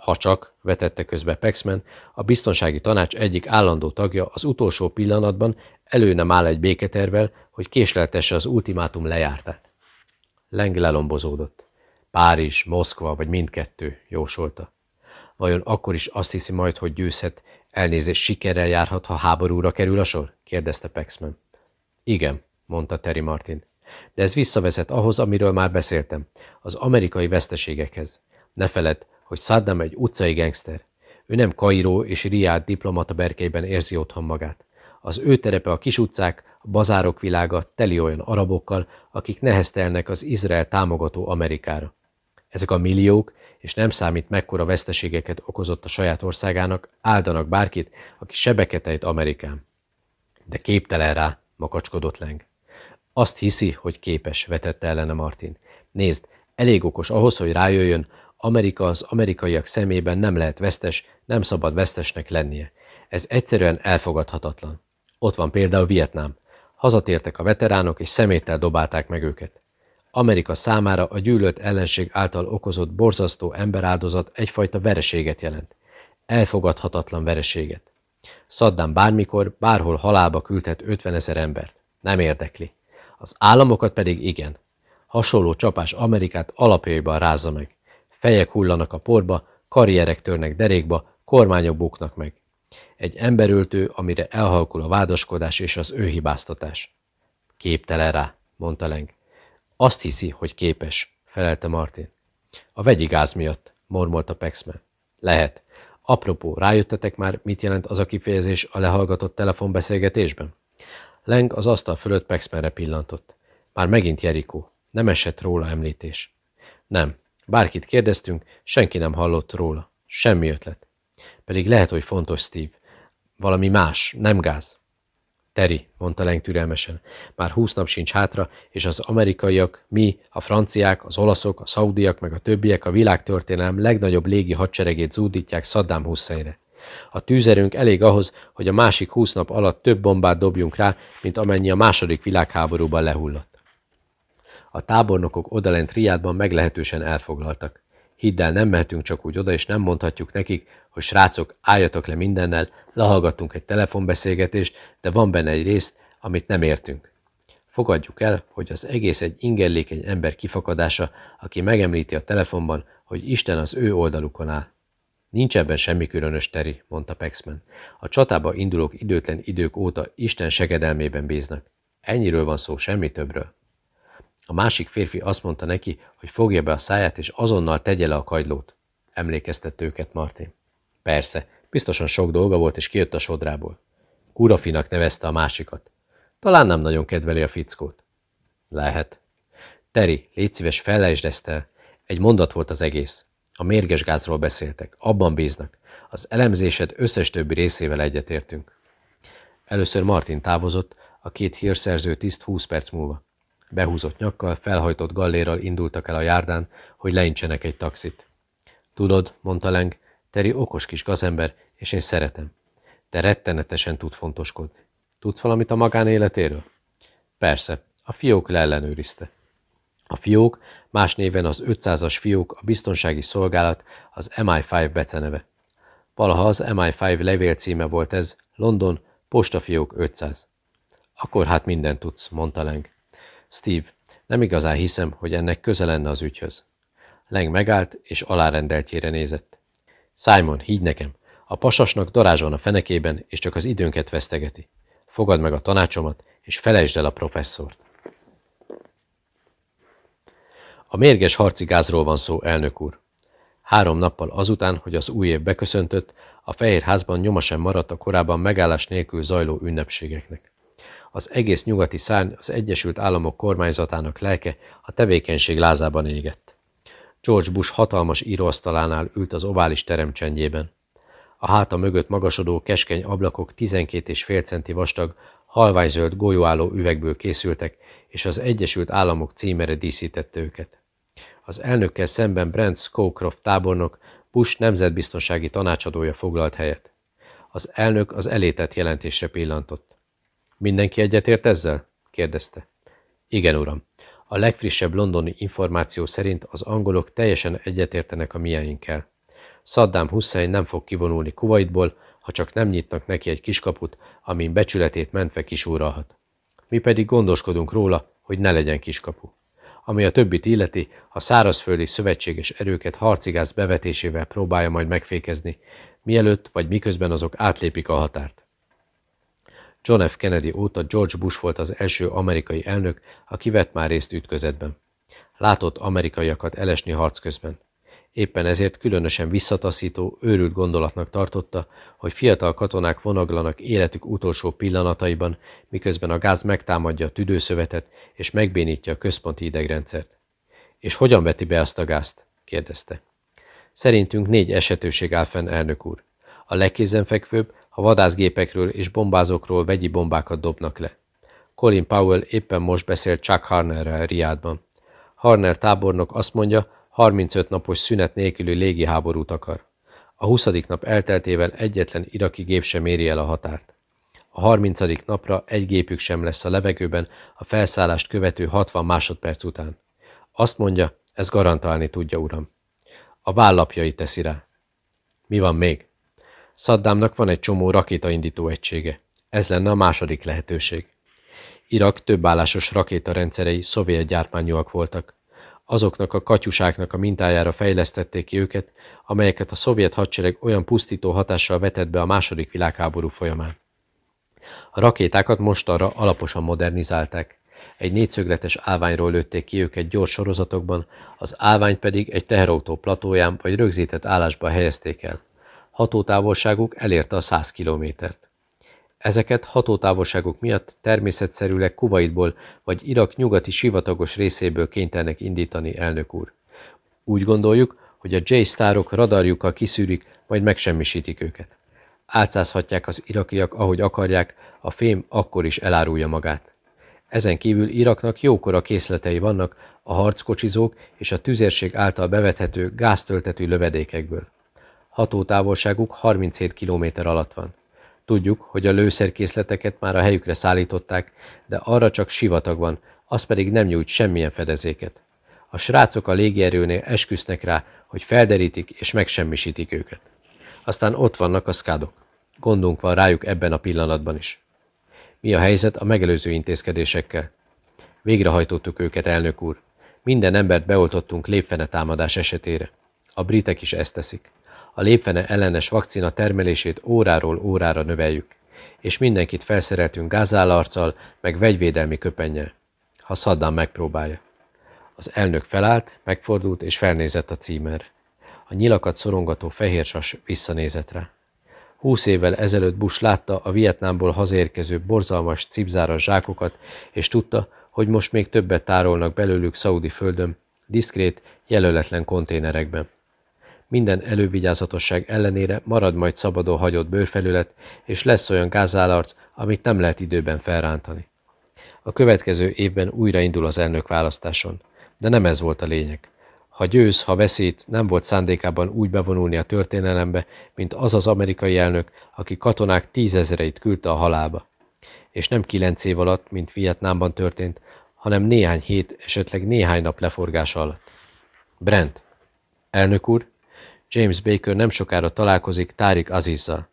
Ha csak, vetette közbe Pexman, a biztonsági tanács egyik állandó tagja az utolsó pillanatban elő nem áll egy béketervel, hogy késleltesse az ultimátum lejártát. Leng lelombozódott. Párizs, Moszkva vagy mindkettő, jósolta. Vajon akkor is azt hiszi majd, hogy győzhet, elnézés sikerrel járhat, ha háborúra kerül a sor? kérdezte Paxman. Igen, mondta Terry Martin. De ez visszavezet ahhoz, amiről már beszéltem, az amerikai veszteségekhez. Ne feledd, hogy Saddam egy utcai gangster. Ő nem Kairó és Riad diplomata berkeiben érzi otthon magát. Az ő terepe a kis utcák, a bazárok világa teli olyan arabokkal, akik neheztelnek az Izrael támogató Amerikára. Ezek a milliók, és nem számít mekkora veszteségeket okozott a saját országának, áldanak bárkit, aki sebeket ejt Amerikán. De képtelen rá, makacskodott Leng. Azt hiszi, hogy képes, vetette ellene Martin. Nézd, elég okos ahhoz, hogy rájöjjön, Amerika az amerikaiak szemében nem lehet vesztes, nem szabad vesztesnek lennie. Ez egyszerűen elfogadhatatlan. Ott van például Vietnám. Hazatértek a veteránok, és szeméttel dobálták meg őket. Amerika számára a gyűlölt ellenség által okozott borzasztó emberáldozat egyfajta vereséget jelent. Elfogadhatatlan vereséget. Saddam bármikor, bárhol halálba küldhet 50 ezer embert. Nem érdekli. Az államokat pedig igen. Hasonló csapás Amerikát alapjaiban rázza meg. Fejek hullanak a porba, karrierek törnek derékba, kormányok buknak meg. Egy emberöltő, amire elhalkul a vádaskodás és az ő hibáztatás. Képtelen rá, mondta Leng. Azt hiszi, hogy képes, felelte Martin. A vegyi gáz miatt, mormolta Pexman. Lehet. Apropó, rájöttetek már, mit jelent az a kifejezés a lehallgatott telefonbeszélgetésben? Leng az asztal fölött Pexmanre pillantott. Már megint Jerikó. Nem esett róla említés. Nem. Bárkit kérdeztünk, senki nem hallott róla. Semmi ötlet. Pedig lehet, hogy fontos Steve. Valami más, nem gáz. Teri, mondta Leng türelmesen, már húsz nap sincs hátra, és az amerikaiak, mi, a franciák, az olaszok, a szaudiak, meg a többiek a világtörténelem legnagyobb légi hadseregét zúdítják Saddam Husseinre. A tűzerőnk elég ahhoz, hogy a másik húsz nap alatt több bombát dobjunk rá, mint amennyi a második világháborúban lehullott. A tábornokok odalent Riádban meglehetősen elfoglaltak. Hidd el, nem mehetünk csak úgy oda, és nem mondhatjuk nekik, hogy srácok, álljatok le mindennel, lehallgattunk egy telefonbeszélgetést, de van benne egy rész, amit nem értünk. Fogadjuk el, hogy az egész egy ingerlékeny ember kifakadása, aki megemlíti a telefonban, hogy Isten az ő oldalukon áll. Nincs ebben semmi különös, Teri, mondta Paxman. A csatába indulók időtlen idők óta Isten segedelmében bíznak. Ennyiről van szó, semmi többről. A másik férfi azt mondta neki, hogy fogja be a száját, és azonnal tegye le a kagylót. Emlékeztette őket Martin. Persze, biztosan sok dolga volt, és kijött a sodrából. Kurafinak nevezte a másikat. Talán nem nagyon kedveli a fickót. Lehet. Teri, légy szíves, fellejtsd ezt el. Egy mondat volt az egész. A mérges gázról beszéltek. Abban bíznak. Az elemzésed összes többi részével egyetértünk. Először Martin távozott, a két hírszerző tiszt 20 perc múlva. Behúzott nyakkal, felhajtott gallérral indultak el a járdán, hogy leincsenek egy taxit. Tudod, mondta Leng, Teri okos kis gazember, és én szeretem. De rettenetesen tud fontoskodni. Tudsz valamit a magánéletéről? Persze, a fiók leellenőrizte. A fiók, más néven az 500-as fiók, a biztonsági szolgálat, az MI5 beceneve. Valaha az MI5 levél címe volt ez, London, postafiók 500. Akkor hát mindent tudsz, mondta Leng. Steve, nem igazán hiszem, hogy ennek köze lenne az ügyhöz. Leng megállt, és alárendeltjére nézett. Simon, higgy nekem, a pasasnak darázs van a fenekében, és csak az időnket vesztegeti. Fogad meg a tanácsomat, és felejtsd el a professzort. A mérges harci gázról van szó, elnök úr. Három nappal azután, hogy az új év beköszöntött, a Fehér Házban nyoma sem maradt a korábban megállás nélkül zajló ünnepségeknek. Az egész nyugati szárny az Egyesült Államok kormányzatának lelke a tevékenység lázában égett. George Bush hatalmas íróasztalánál ült az ovális terem csendjében. A háta mögött magasodó keskeny ablakok 12 és fél centi vastag, halványzöld golyóálló üvegből készültek, és az Egyesült Államok címere díszítette őket. Az elnökkel szemben Brent Scowcroft tábornok, Bush nemzetbiztonsági tanácsadója foglalt helyet. Az elnök az elétett jelentésre pillantott. Mindenki egyetért ezzel? kérdezte. Igen, uram. A legfrissebb londoni információ szerint az angolok teljesen egyetértenek a mieinkkel. Saddam Hussein nem fog kivonulni Kuwaitból, ha csak nem nyitnak neki egy kiskaput, amin becsületét mentve kisúralhat. Mi pedig gondoskodunk róla, hogy ne legyen kiskapu. Ami a többit illeti, a szárazföldi szövetséges erőket harcigáz bevetésével próbálja majd megfékezni, mielőtt vagy miközben azok átlépik a határt. John F. Kennedy óta George Bush volt az első amerikai elnök, aki vett már részt ütközetben. Látott amerikaiakat elesni harc közben. Éppen ezért különösen visszataszító, őrült gondolatnak tartotta, hogy fiatal katonák vonaglanak életük utolsó pillanataiban, miközben a gáz megtámadja a tüdőszövetet és megbénítja a központi idegrendszert. És hogyan veti be azt a gázt? kérdezte. Szerintünk négy esetőség áll fenn, elnök úr. A legkézenfekvőbb, ha vadászgépekről és bombázókról vegyi bombákat dobnak le. Colin Powell éppen most beszélt Chuck Harnerrel Riádban. Harner tábornok azt mondja, 35 napos szünet nélküli légiháborút akar. A 20. nap elteltével egyetlen iraki gép sem éri el a határt. A 30. napra egy gépük sem lesz a levegőben a felszállást követő 60 másodperc után. Azt mondja, ez garantálni tudja, uram. A vállapjai teszi rá. Mi van még? Szaddamnak van egy csomó rakétaindító egysége. Ez lenne a második lehetőség. Irak többállásos rakétarendszerei szovjet gyártmányúak voltak. Azoknak a katyusáknak a mintájára fejlesztették ki őket, amelyeket a szovjet hadsereg olyan pusztító hatással vetett be a második világháború folyamán. A rakétákat most arra alaposan modernizálták. Egy négyszögletes állványról lőtték ki őket gyors sorozatokban, az állvány pedig egy teherautó platóján vagy rögzített állásba helyezték el hatótávolságuk elérte a 100 kilométert. Ezeket hatótávolságuk miatt természetszerűleg Kuwaitból vagy Irak nyugati sivatagos részéből kénytelnek indítani, elnök úr. Úgy gondoljuk, hogy a J-sztárok radarjukkal kiszűrik, majd megsemmisítik őket. Álcázhatják az irakiak, ahogy akarják, a fém akkor is elárulja magát. Ezen kívül Iraknak jókora készletei vannak a harckocsizók és a tüzérség által bevethető gáztöltető lövedékekből hatótávolságuk 37 km alatt van. Tudjuk, hogy a lőszerkészleteket már a helyükre szállították, de arra csak sivatag van, az pedig nem nyújt semmilyen fedezéket. A srácok a légierőnél esküsznek rá, hogy felderítik és megsemmisítik őket. Aztán ott vannak a szkádok. Gondunk van rájuk ebben a pillanatban is. Mi a helyzet a megelőző intézkedésekkel? Végrehajtottuk őket, elnök úr. Minden embert beoltottunk lépfene támadás esetére. A britek is ezt teszik a lépfene ellenes vakcina termelését óráról órára növeljük, és mindenkit felszereltünk gázállarccal, meg vegyvédelmi köpennyel, ha Saddam megpróbálja. Az elnök felállt, megfordult és felnézett a címerre. A nyilakat szorongató fehér sas visszanézett rá. Húsz évvel ezelőtt Bush látta a Vietnámból hazérkező borzalmas cipzáras zsákokat, és tudta, hogy most még többet tárolnak belőlük Szaudi földön, diszkrét, jelöletlen konténerekben. Minden elővigyázatosság ellenére marad majd szabadon hagyott bőrfelület, és lesz olyan gázállarc, amit nem lehet időben felrántani. A következő évben újraindul az elnök választáson. De nem ez volt a lényeg. Ha győz, ha veszít, nem volt szándékában úgy bevonulni a történelembe, mint az az amerikai elnök, aki katonák tízezereit küldte a halálba. És nem kilenc év alatt, mint Vietnámban történt, hanem néhány hét, esetleg néhány nap leforgása alatt. Brent. Elnök úr, James Baker nem sokára találkozik Tárik Azizzal.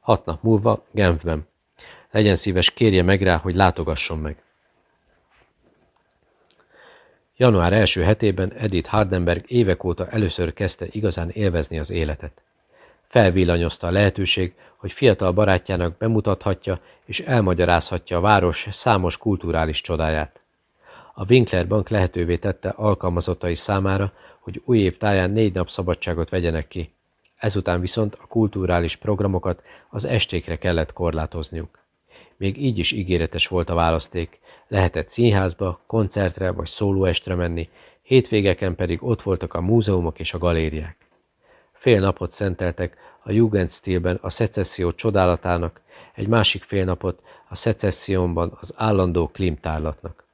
Hat nap múlva Genfben. Legyen szíves, kérje meg rá, hogy látogasson meg. Január első hetében Edith Hardenberg évek óta először kezdte igazán élvezni az életet. Felvillanyozta a lehetőség, hogy fiatal barátjának bemutathatja és elmagyarázhatja a város számos kulturális csodáját. A Winkler Bank lehetővé tette alkalmazottai számára, hogy új év táján négy nap szabadságot vegyenek ki. Ezután viszont a kulturális programokat az estékre kellett korlátozniuk. Még így is ígéretes volt a választék. Lehetett színházba, koncertre vagy szólóestre menni, hétvégeken pedig ott voltak a múzeumok és a galériák. Fél napot szenteltek a Jugendstilben a szecesszió csodálatának, egy másik fél napot a szecessziónban az állandó klimtárlatnak.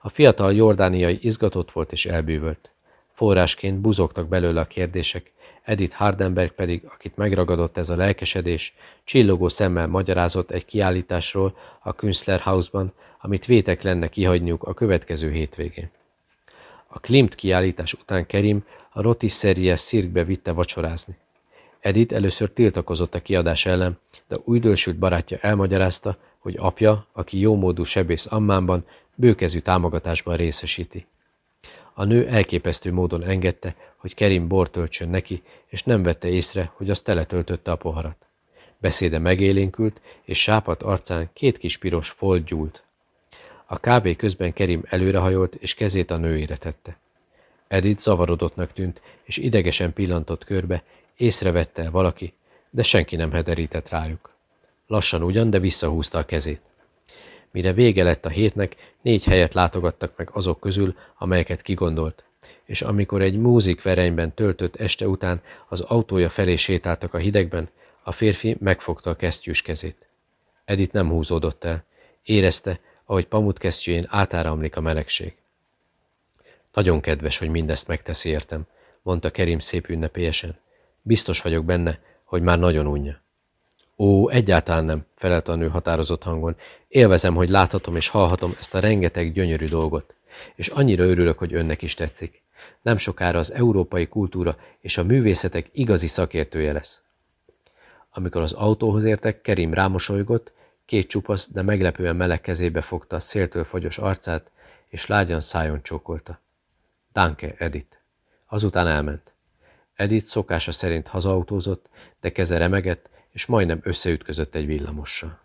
A fiatal jordániai izgatott volt és elbűvölt. Forrásként buzogtak belőle a kérdések, Edith Hardenberg pedig, akit megragadott ez a lelkesedés, csillogó szemmel magyarázott egy kiállításról a Künstler House-ban, amit vétek lenne kihagyniuk a következő hétvégén. A Klimt kiállítás után Kerim a Rotisserie szirkbe vitte vacsorázni. Edith először tiltakozott a kiadás ellen, de újdonsült barátja elmagyarázta, hogy apja, aki jómódú sebész Ammánban, bőkezű támogatásban részesíti. A nő elképesztő módon engedte, hogy Kerim bort töltsön neki, és nem vette észre, hogy az teletöltötte a poharat. Beszéde megélénkült, és sápat arcán két kis piros folt gyúlt. A kávé közben Kerim előrehajolt, és kezét a nőére tette. Edith zavarodottnak tűnt, és idegesen pillantott körbe, észrevette valaki, de senki nem hederített rájuk. Lassan ugyan, de visszahúzta a kezét. Mire vége lett a hétnek, négy helyet látogattak meg azok közül, amelyeket kigondolt, és amikor egy múzikverejnyben töltött este után az autója felé sétáltak a hidegben, a férfi megfogta a kesztyűs kezét. Edith nem húzódott el. Érezte, ahogy pamutkesztyűjén átáramlik a melegség. Nagyon kedves, hogy mindezt megteszi értem, mondta Kerim szép ünnepélyesen. Biztos vagyok benne, hogy már nagyon unja. Ó, egyáltalán nem, felelte a nő határozott hangon. Élvezem, hogy láthatom és hallhatom ezt a rengeteg gyönyörű dolgot. És annyira örülök, hogy önnek is tetszik. Nem sokára az európai kultúra és a művészetek igazi szakértője lesz. Amikor az autóhoz értek, Kerim rámosolygott, két csupasz, de meglepően meleg kezébe fogta a széltől fagyos arcát, és lágyan szájon csókolta. Danke, Edith. Azután elment. Edith szokása szerint hazautózott, de keze remegett, és majdnem összeütközött egy villamossal.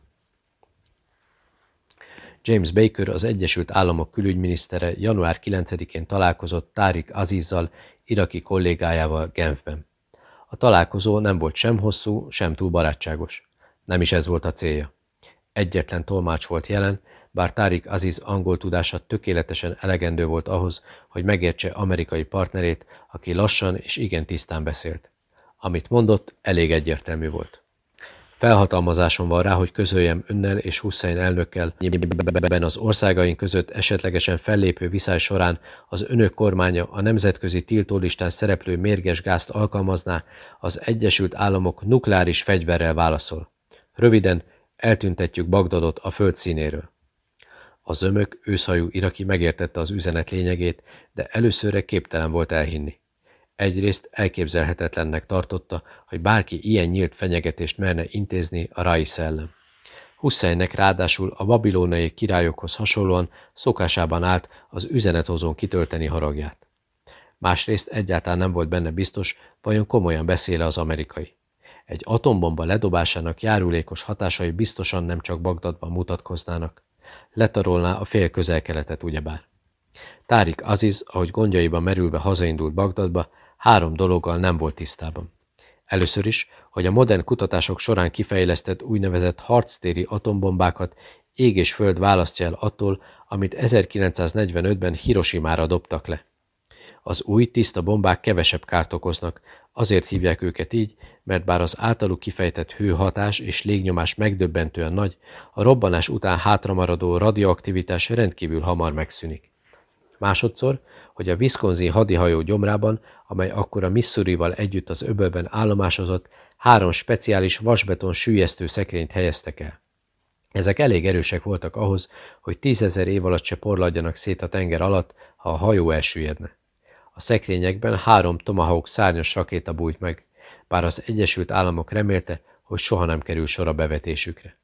James Baker, az Egyesült Államok külügyminisztere január 9-én találkozott Tárik Azizzal, iraki kollégájával Genfben. A találkozó nem volt sem hosszú, sem túl barátságos. Nem is ez volt a célja. Egyetlen tolmács volt jelen, bár Tárik Aziz angol tudása tökéletesen elegendő volt ahhoz, hogy megértse amerikai partnerét, aki lassan és igen tisztán beszélt. Amit mondott, elég egyértelmű volt. Felhatalmazásom van rá, hogy közöljem önnel és Hussein elnökkel, ebben az országaink között esetlegesen fellépő viszály során az önök kormánya a nemzetközi tiltólistán szereplő mérges gázt alkalmazná, az Egyesült Államok nukleáris fegyverrel válaszol. Röviden, eltüntetjük Bagdadot a föld színéről. A zömök, őszhajú iraki megértette az üzenet lényegét, de előszörre képtelen volt elhinni. Egyrészt elképzelhetetlennek tartotta, hogy bárki ilyen nyílt fenyegetést merne intézni a Rai szellem. Husseinnek ráadásul a babilonai királyokhoz hasonlóan szokásában állt az üzenethozón kitölteni haragját. Másrészt egyáltalán nem volt benne biztos, vajon komolyan beszéle az amerikai. Egy atombomba ledobásának járulékos hatásai biztosan nem csak Bagdadban mutatkoznának. Letarolná a fél közel-keletet ugyebár. Tárik Aziz, ahogy gondjaiban merülve hazaindult Bagdadba, három dologgal nem volt tisztában. Először is, hogy a modern kutatások során kifejlesztett úgynevezett harctéri atombombákat ég és föld választja el attól, amit 1945-ben Hiroshima-ra dobtak le. Az új, tiszta bombák kevesebb kárt okoznak, azért hívják őket így, mert bár az általuk kifejtett hőhatás és légnyomás megdöbbentően nagy, a robbanás után hátramaradó radioaktivitás rendkívül hamar megszűnik. Másodszor, hogy a Wisconsin hadihajó gyomrában, amely akkor a Missourival együtt az öbölben állomásozott, három speciális vasbeton sűjesztő szekrényt helyeztek el. Ezek elég erősek voltak ahhoz, hogy tízezer év alatt se porladjanak szét a tenger alatt, ha a hajó elsüllyedne. A szekrényekben három Tomahawk szárnyas rakéta bújt meg, bár az Egyesült Államok remélte, hogy soha nem kerül sor a bevetésükre.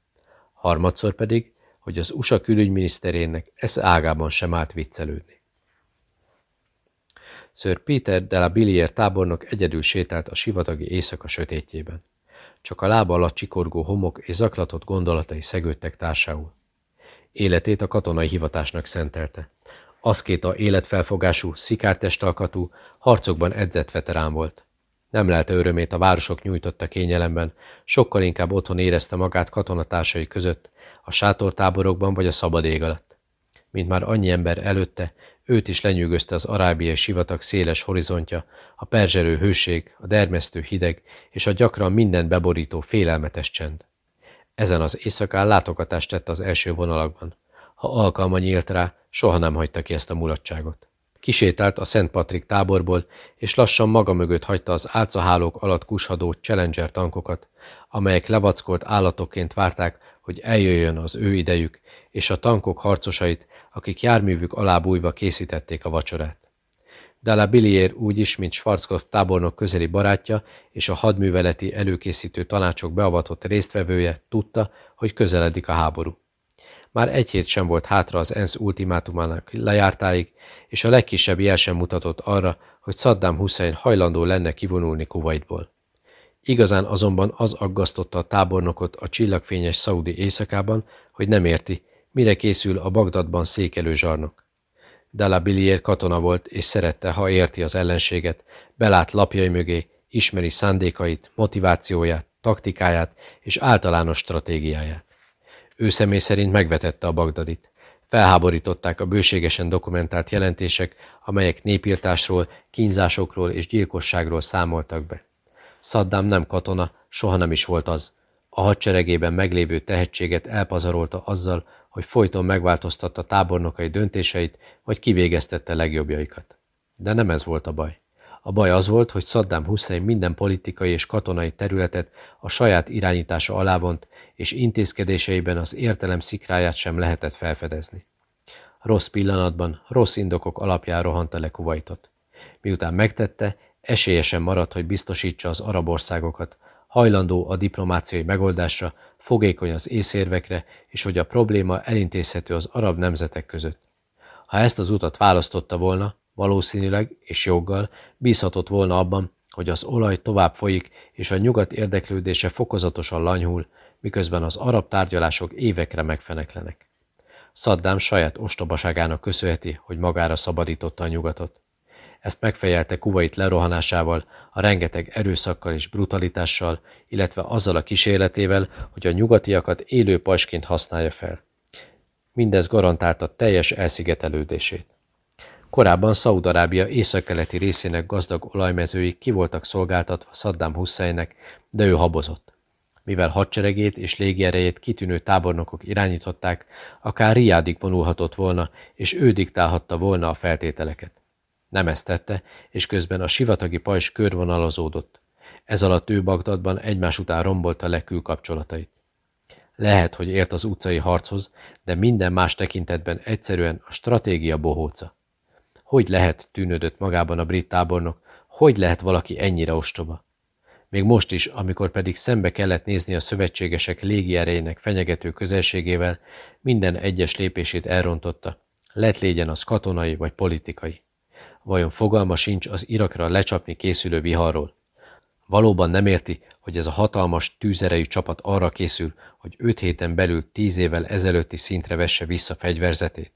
Harmadszor pedig, hogy az USA külügyminiszterének ez ágában sem állt viccelődni. Sir Peter de la Billier tábornok egyedül sétált a sivatagi éjszaka sötétjében. Csak a lába alatt csikorgó homok és zaklatott gondolatai szegődtek társául. Életét a katonai hivatásnak szentelte. Aszkéta életfelfogású, szikártestalkatú, harcokban edzett veterán volt. Nem lelte örömét a városok nyújtotta kényelemben, sokkal inkább otthon érezte magát katonatársai között, a sátortáborokban vagy a szabad ég alatt. Mint már annyi ember előtte, őt is lenyűgözte az arábiai sivatag széles horizontja, a perzserő hőség, a dermesztő hideg és a gyakran mindent beborító félelmetes csend. Ezen az éjszakán látogatást tett az első vonalakban. Ha alkalma nyílt rá, soha nem hagyta ki ezt a mulatságot. Kisétált a Szent Patrik táborból, és lassan maga mögött hagyta az álcahálók alatt kushadó Challenger tankokat, amelyek levackolt állatokként várták, hogy eljöjjön az ő idejük, és a tankok harcosait, akik járművük alá bújva készítették a vacsorát. Dalla Billier úgyis, mint Schwarzkopf tábornok közeli barátja és a hadműveleti előkészítő tanácsok beavatott résztvevője tudta, hogy közeledik a háború. Már egy hét sem volt hátra az ENSZ ultimátumának lejártáig, és a legkisebb jel sem mutatott arra, hogy Saddam Hussein hajlandó lenne kivonulni Kuwaitból. Igazán azonban az aggasztotta a tábornokot a csillagfényes szaudi éjszakában, hogy nem érti, mire készül a Bagdadban székelő zsarnok. Dalla Billier katona volt, és szerette, ha érti az ellenséget, belát lapjai mögé, ismeri szándékait, motivációját, taktikáját és általános stratégiáját. Ő személy szerint megvetette a Bagdadit. Felháborították a bőségesen dokumentált jelentések, amelyek népírtásról, kínzásokról és gyilkosságról számoltak be. Saddam nem katona, soha nem is volt az. A hadseregében meglévő tehetséget elpazarolta azzal, hogy folyton megváltoztatta tábornokai döntéseit, vagy kivégeztette legjobbjaikat. De nem ez volt a baj. A baj az volt, hogy Saddam Hussein minden politikai és katonai területet a saját irányítása alá vont, és intézkedéseiben az értelem szikráját sem lehetett felfedezni. Rossz pillanatban, rossz indokok alapján rohanta le Kuwaitot. Miután megtette, esélyesen maradt, hogy biztosítsa az arab országokat, hajlandó a diplomáciai megoldásra, fogékony az észérvekre, és hogy a probléma elintézhető az arab nemzetek között. Ha ezt az utat választotta volna, valószínűleg és joggal bízhatott volna abban, hogy az olaj tovább folyik, és a nyugat érdeklődése fokozatosan lanyhul, miközben az arab tárgyalások évekre megfeneklenek. Saddam saját ostobaságának köszönheti, hogy magára szabadította a nyugatot. Ezt megfejelte Kuwait lerohanásával, a rengeteg erőszakkal és brutalitással, illetve azzal a kísérletével, hogy a nyugatiakat élő pajsként használja fel. Mindez garantálta teljes elszigetelődését. Korábban Szaúd-Arábia északkeleti részének gazdag olajmezői ki voltak szolgáltatva Saddam Husseinnek, de ő habozott. Mivel hadseregét és légierejét kitűnő tábornokok irányították, akár Riádig vonulhatott volna, és ő diktálhatta volna a feltételeket. Nem ezt tette, és közben a sivatagi pajzs körvonalazódott. Ez alatt ő Bagdadban egymás után rombolta le külkapcsolatait. Lehet, hogy ért az utcai harchoz, de minden más tekintetben egyszerűen a stratégia bohóca. Hogy lehet, tűnődött magában a brit tábornok, hogy lehet valaki ennyire ostoba? Még most is, amikor pedig szembe kellett nézni a szövetségesek légierejének fenyegető közelségével, minden egyes lépését elrontotta, lett légyen az katonai vagy politikai. Vajon fogalma sincs az Irakra lecsapni készülő viharról? Valóban nem érti, hogy ez a hatalmas, tűzerejű csapat arra készül, hogy öt héten belül tíz évvel ezelőtti szintre vesse vissza fegyverzetét?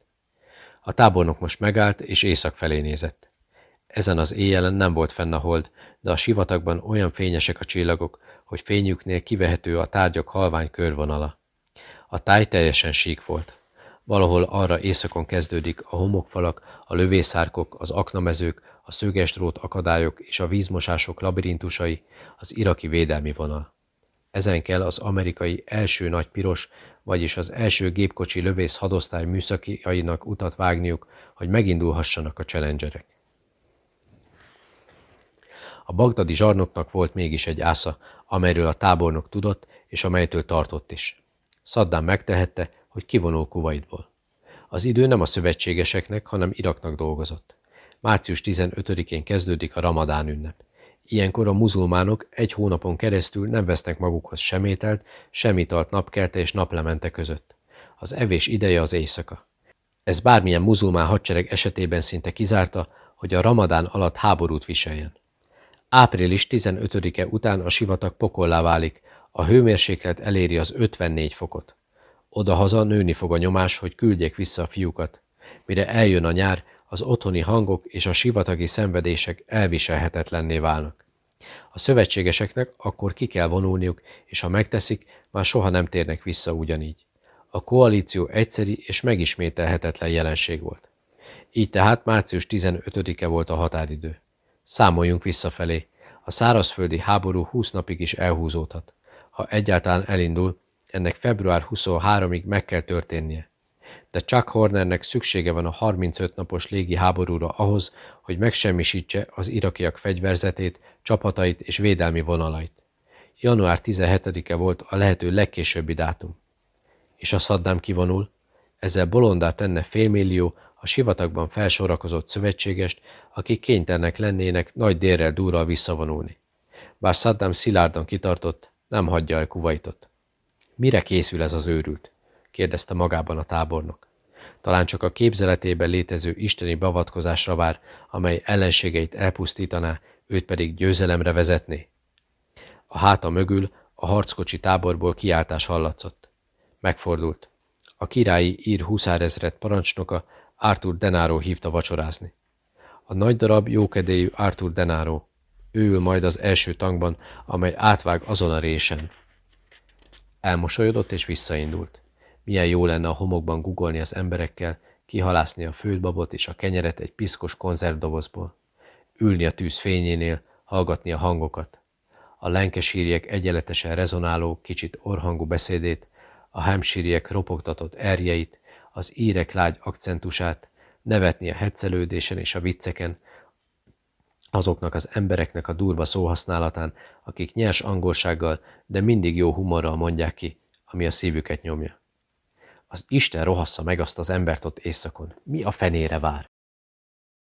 A tábornok most megállt, és észak felé nézett. Ezen az éjjelen nem volt fenn a hold, de a sivatagban olyan fényesek a csillagok, hogy fényüknél kivehető a tárgyak halvány körvonala. A táj teljesen sík volt. Valahol arra északon kezdődik a homokfalak, a lövészárkok, az aknamezők, a szögesdrót akadályok és a vízmosások labirintusai, az iraki védelmi vonal. Ezen kell az amerikai első nagy piros, vagyis az első gépkocsi lövész hadosztály műszakiainak utat vágniuk, hogy megindulhassanak a challengerek. A bagdadi zsarnoknak volt mégis egy ásza, amelyről a tábornok tudott, és amelytől tartott is. Saddam megtehette, hogy kivonul Kuwaitból. Az idő nem a szövetségeseknek, hanem Iraknak dolgozott. Március 15-én kezdődik a Ramadán ünnep. Ilyenkor a muzulmánok egy hónapon keresztül nem vesznek magukhoz sem ételt, sem napkelte és naplemente között. Az evés ideje az éjszaka. Ez bármilyen muzulmán hadsereg esetében szinte kizárta, hogy a ramadán alatt háborút viseljen. Április 15-e után a sivatag pokollá válik, a hőmérséklet eléri az 54 fokot. Odahaza nőni fog a nyomás, hogy küldjék vissza a fiúkat. Mire eljön a nyár, az otthoni hangok és a sivatagi szenvedések elviselhetetlenné válnak. A szövetségeseknek akkor ki kell vonulniuk, és ha megteszik, már soha nem térnek vissza ugyanígy. A koalíció egyszeri és megismételhetetlen jelenség volt. Így tehát március 15-e volt a határidő. Számoljunk visszafelé. A szárazföldi háború 20 napig is elhúzódhat. Ha egyáltalán elindul, ennek február 23-ig meg kell történnie. De Chuck Hornernek szüksége van a 35 napos légi háborúra ahhoz, hogy megsemmisítse az irakiak fegyverzetét, csapatait és védelmi vonalait. Január 17-e volt a lehető legkésőbbi dátum. És a Saddam kivonul, ezzel bolondá tenne félmillió a sivatagban felsorakozott szövetségest, akik kénytelenek lennének nagy délrel durral visszavonulni. Bár Saddam szilárdan kitartott, nem hagyja el Kuwaitot. Mire készül ez az őrült? kérdezte magában a tábornok. Talán csak a képzeletében létező isteni beavatkozásra vár, amely ellenségeit elpusztítaná, őt pedig győzelemre vezetné. A háta mögül a harckocsi táborból kiáltás hallatszott. Megfordult. A királyi ír huszárezred parancsnoka Arthur Denaro hívta vacsorázni. A nagy darab jókedélyű Arthur Denaro. Ő ül majd az első tankban, amely átvág azon a résen. Elmosolyodott és visszaindult. Milyen jó lenne a homokban gugolni az emberekkel, kihalászni a főtbabot és a kenyeret egy piszkos konzervdobozból. Ülni a tűz fényénél, hallgatni a hangokat. A lenkesírjek egyenletesen rezonáló, kicsit orhangú beszédét, a hámsírjek ropogtatott erjeit, az írek lágy akcentusát, nevetni a hetszelődésen és a vicceken, azoknak az embereknek a durva szóhasználatán, akik nyers angolsággal, de mindig jó humorral mondják ki, ami a szívüket nyomja. Az Isten rohassza meg azt az embert ott éjszakon. Mi a fenére vár?